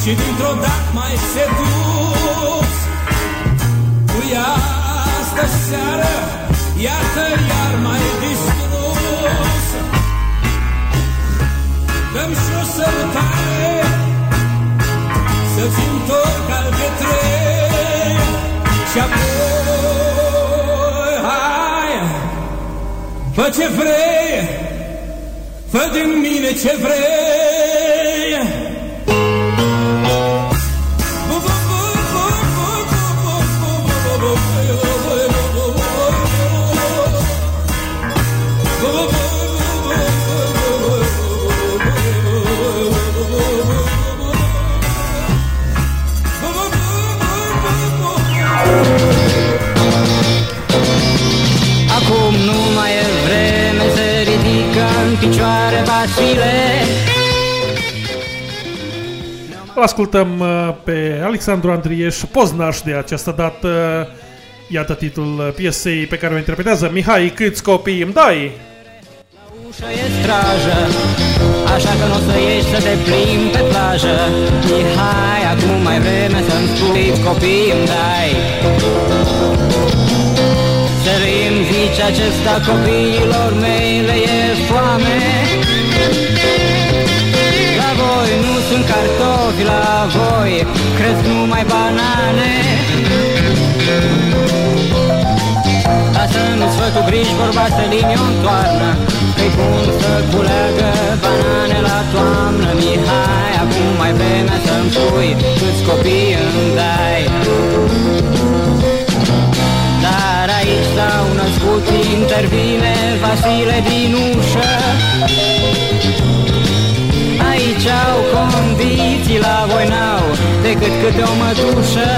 [SPEAKER 17] Și dintr-o dată mai sedus. Cu ea astă seară Iată iar mai distrus. Dăm și o sărutare Să-ți întorc alte trei. Și apoi Hai Fă ce vrei? Fă din mine ce vrei
[SPEAKER 18] în picioare Vasile
[SPEAKER 1] Îl ascultăm uh, pe Alexandru Andrieș, Poznaș de această dată. Iată titlul piesei pe care o interpretează Mihai, câți copii îmi dai?
[SPEAKER 18] Ușa e strajă Așa că nu o să ieși să te plimbi pe plajă Mihai, acum mai vreme să-mi spui copii îmi dai Sărim zice acesta copiilor mei le e foame. La voi nu sunt cartofi, la voi cresc numai banane. Lasă nu-ți fă tu griji, vorba să lini o toarnă. Că-i bun să culeagă banane la toamnă Mihai, acum mai vreme să-mi spui Câți copii îmi dai intervine Vasile din ușă Aici au condiții, la voi n-au Decât câte o mătușă.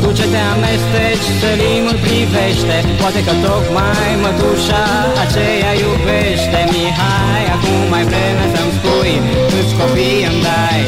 [SPEAKER 18] Tu ce te amesteci, Selimul privește Poate că tocmai mătușa aceea iubește. Mihai, acum mai vreme să-mi spui Câți copii îmi dai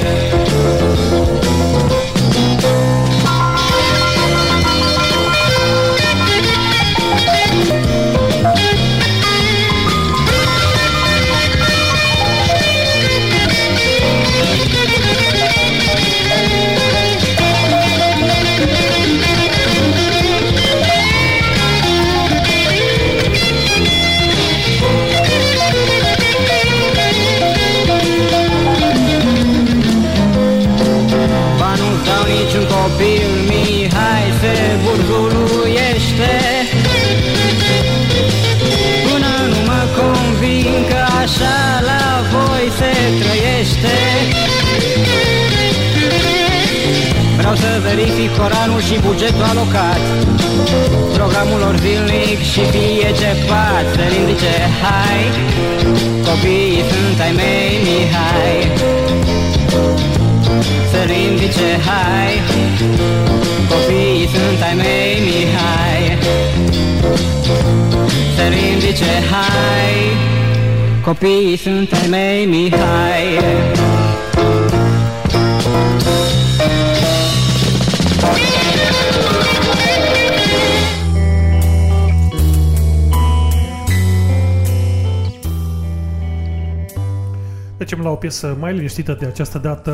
[SPEAKER 18] și fie ce pat Să ridice hai Copiii sunt ai mei, Mihai. Să ridice hai Copiii sunt ai mei, Mihai. Să ridice hai Copiii sunt ai mei, Mihai
[SPEAKER 1] Trecem la o piesă mai liniștită de această dată,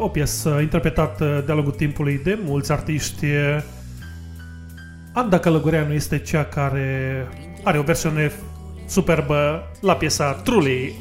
[SPEAKER 1] o piesă interpretată de-a lungul timpului de mulți artiști. Anda Călăgureanu este cea care are o versiune superbă la piesa Truly.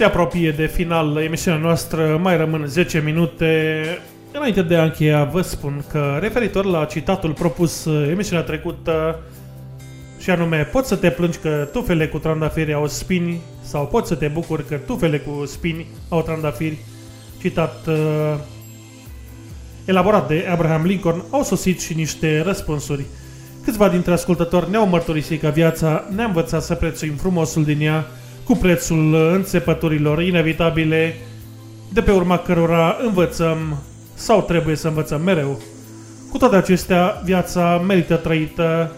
[SPEAKER 1] Se apropie de final emisiunea noastră, mai rămân 10 minute. Înainte de a încheia, vă spun că referitor la citatul propus uh, emisiunea trecută, și anume, poți să te plângi că tufele cu trandafiri au spini sau poți să te bucuri că tufele cu spini au trandafiri, citat uh, elaborat de Abraham Lincoln, au sosit și niște răspunsuri. Câțiva dintre ascultători ne-au mărturisit că viața ne-a învățat să prețuim frumosul din ea cu prețul înțepăturilor inevitabile, de pe urma cărora învățăm sau trebuie să învățăm mereu. Cu toate acestea, viața merită trăită,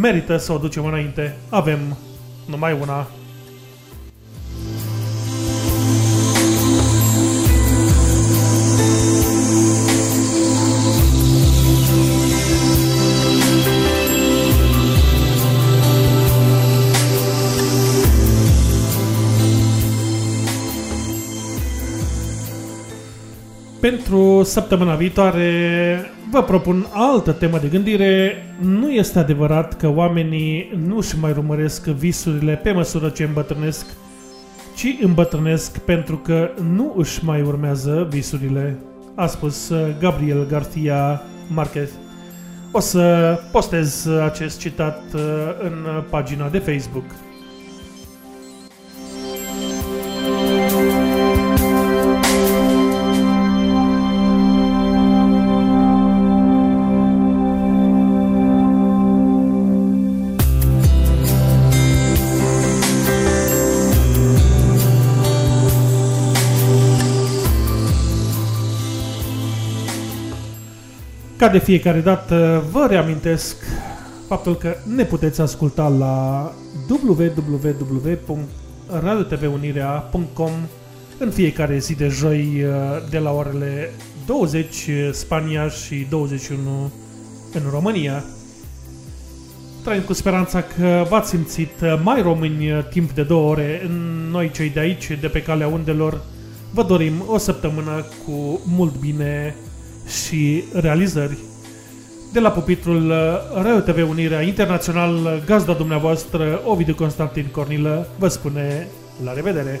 [SPEAKER 1] merită să o ducem înainte. Avem numai una. Pentru săptămâna viitoare vă propun altă temă de gândire. Nu este adevărat că oamenii nu își mai urmăresc visurile pe măsură ce îmbătrânesc, ci îmbătrânesc pentru că nu își mai urmează visurile, a spus Gabriel Garcia Marquez. O să postez acest citat uh, în pagina de Facebook. Ca de fiecare dată, vă reamintesc faptul că ne puteți asculta la www.radiotvunirea.com în fiecare zi de joi de la orele 20 Spania și 21 în România. Trăim cu speranța că v-ați simțit mai români timp de două ore. Noi cei de aici, de pe calea undelor, vă dorim o săptămână cu mult bine și realizări. De la pupitrul Radio TV Unirea Internațional, gazda dumneavoastră, Ovidiu Constantin Cornilă, vă spune la revedere!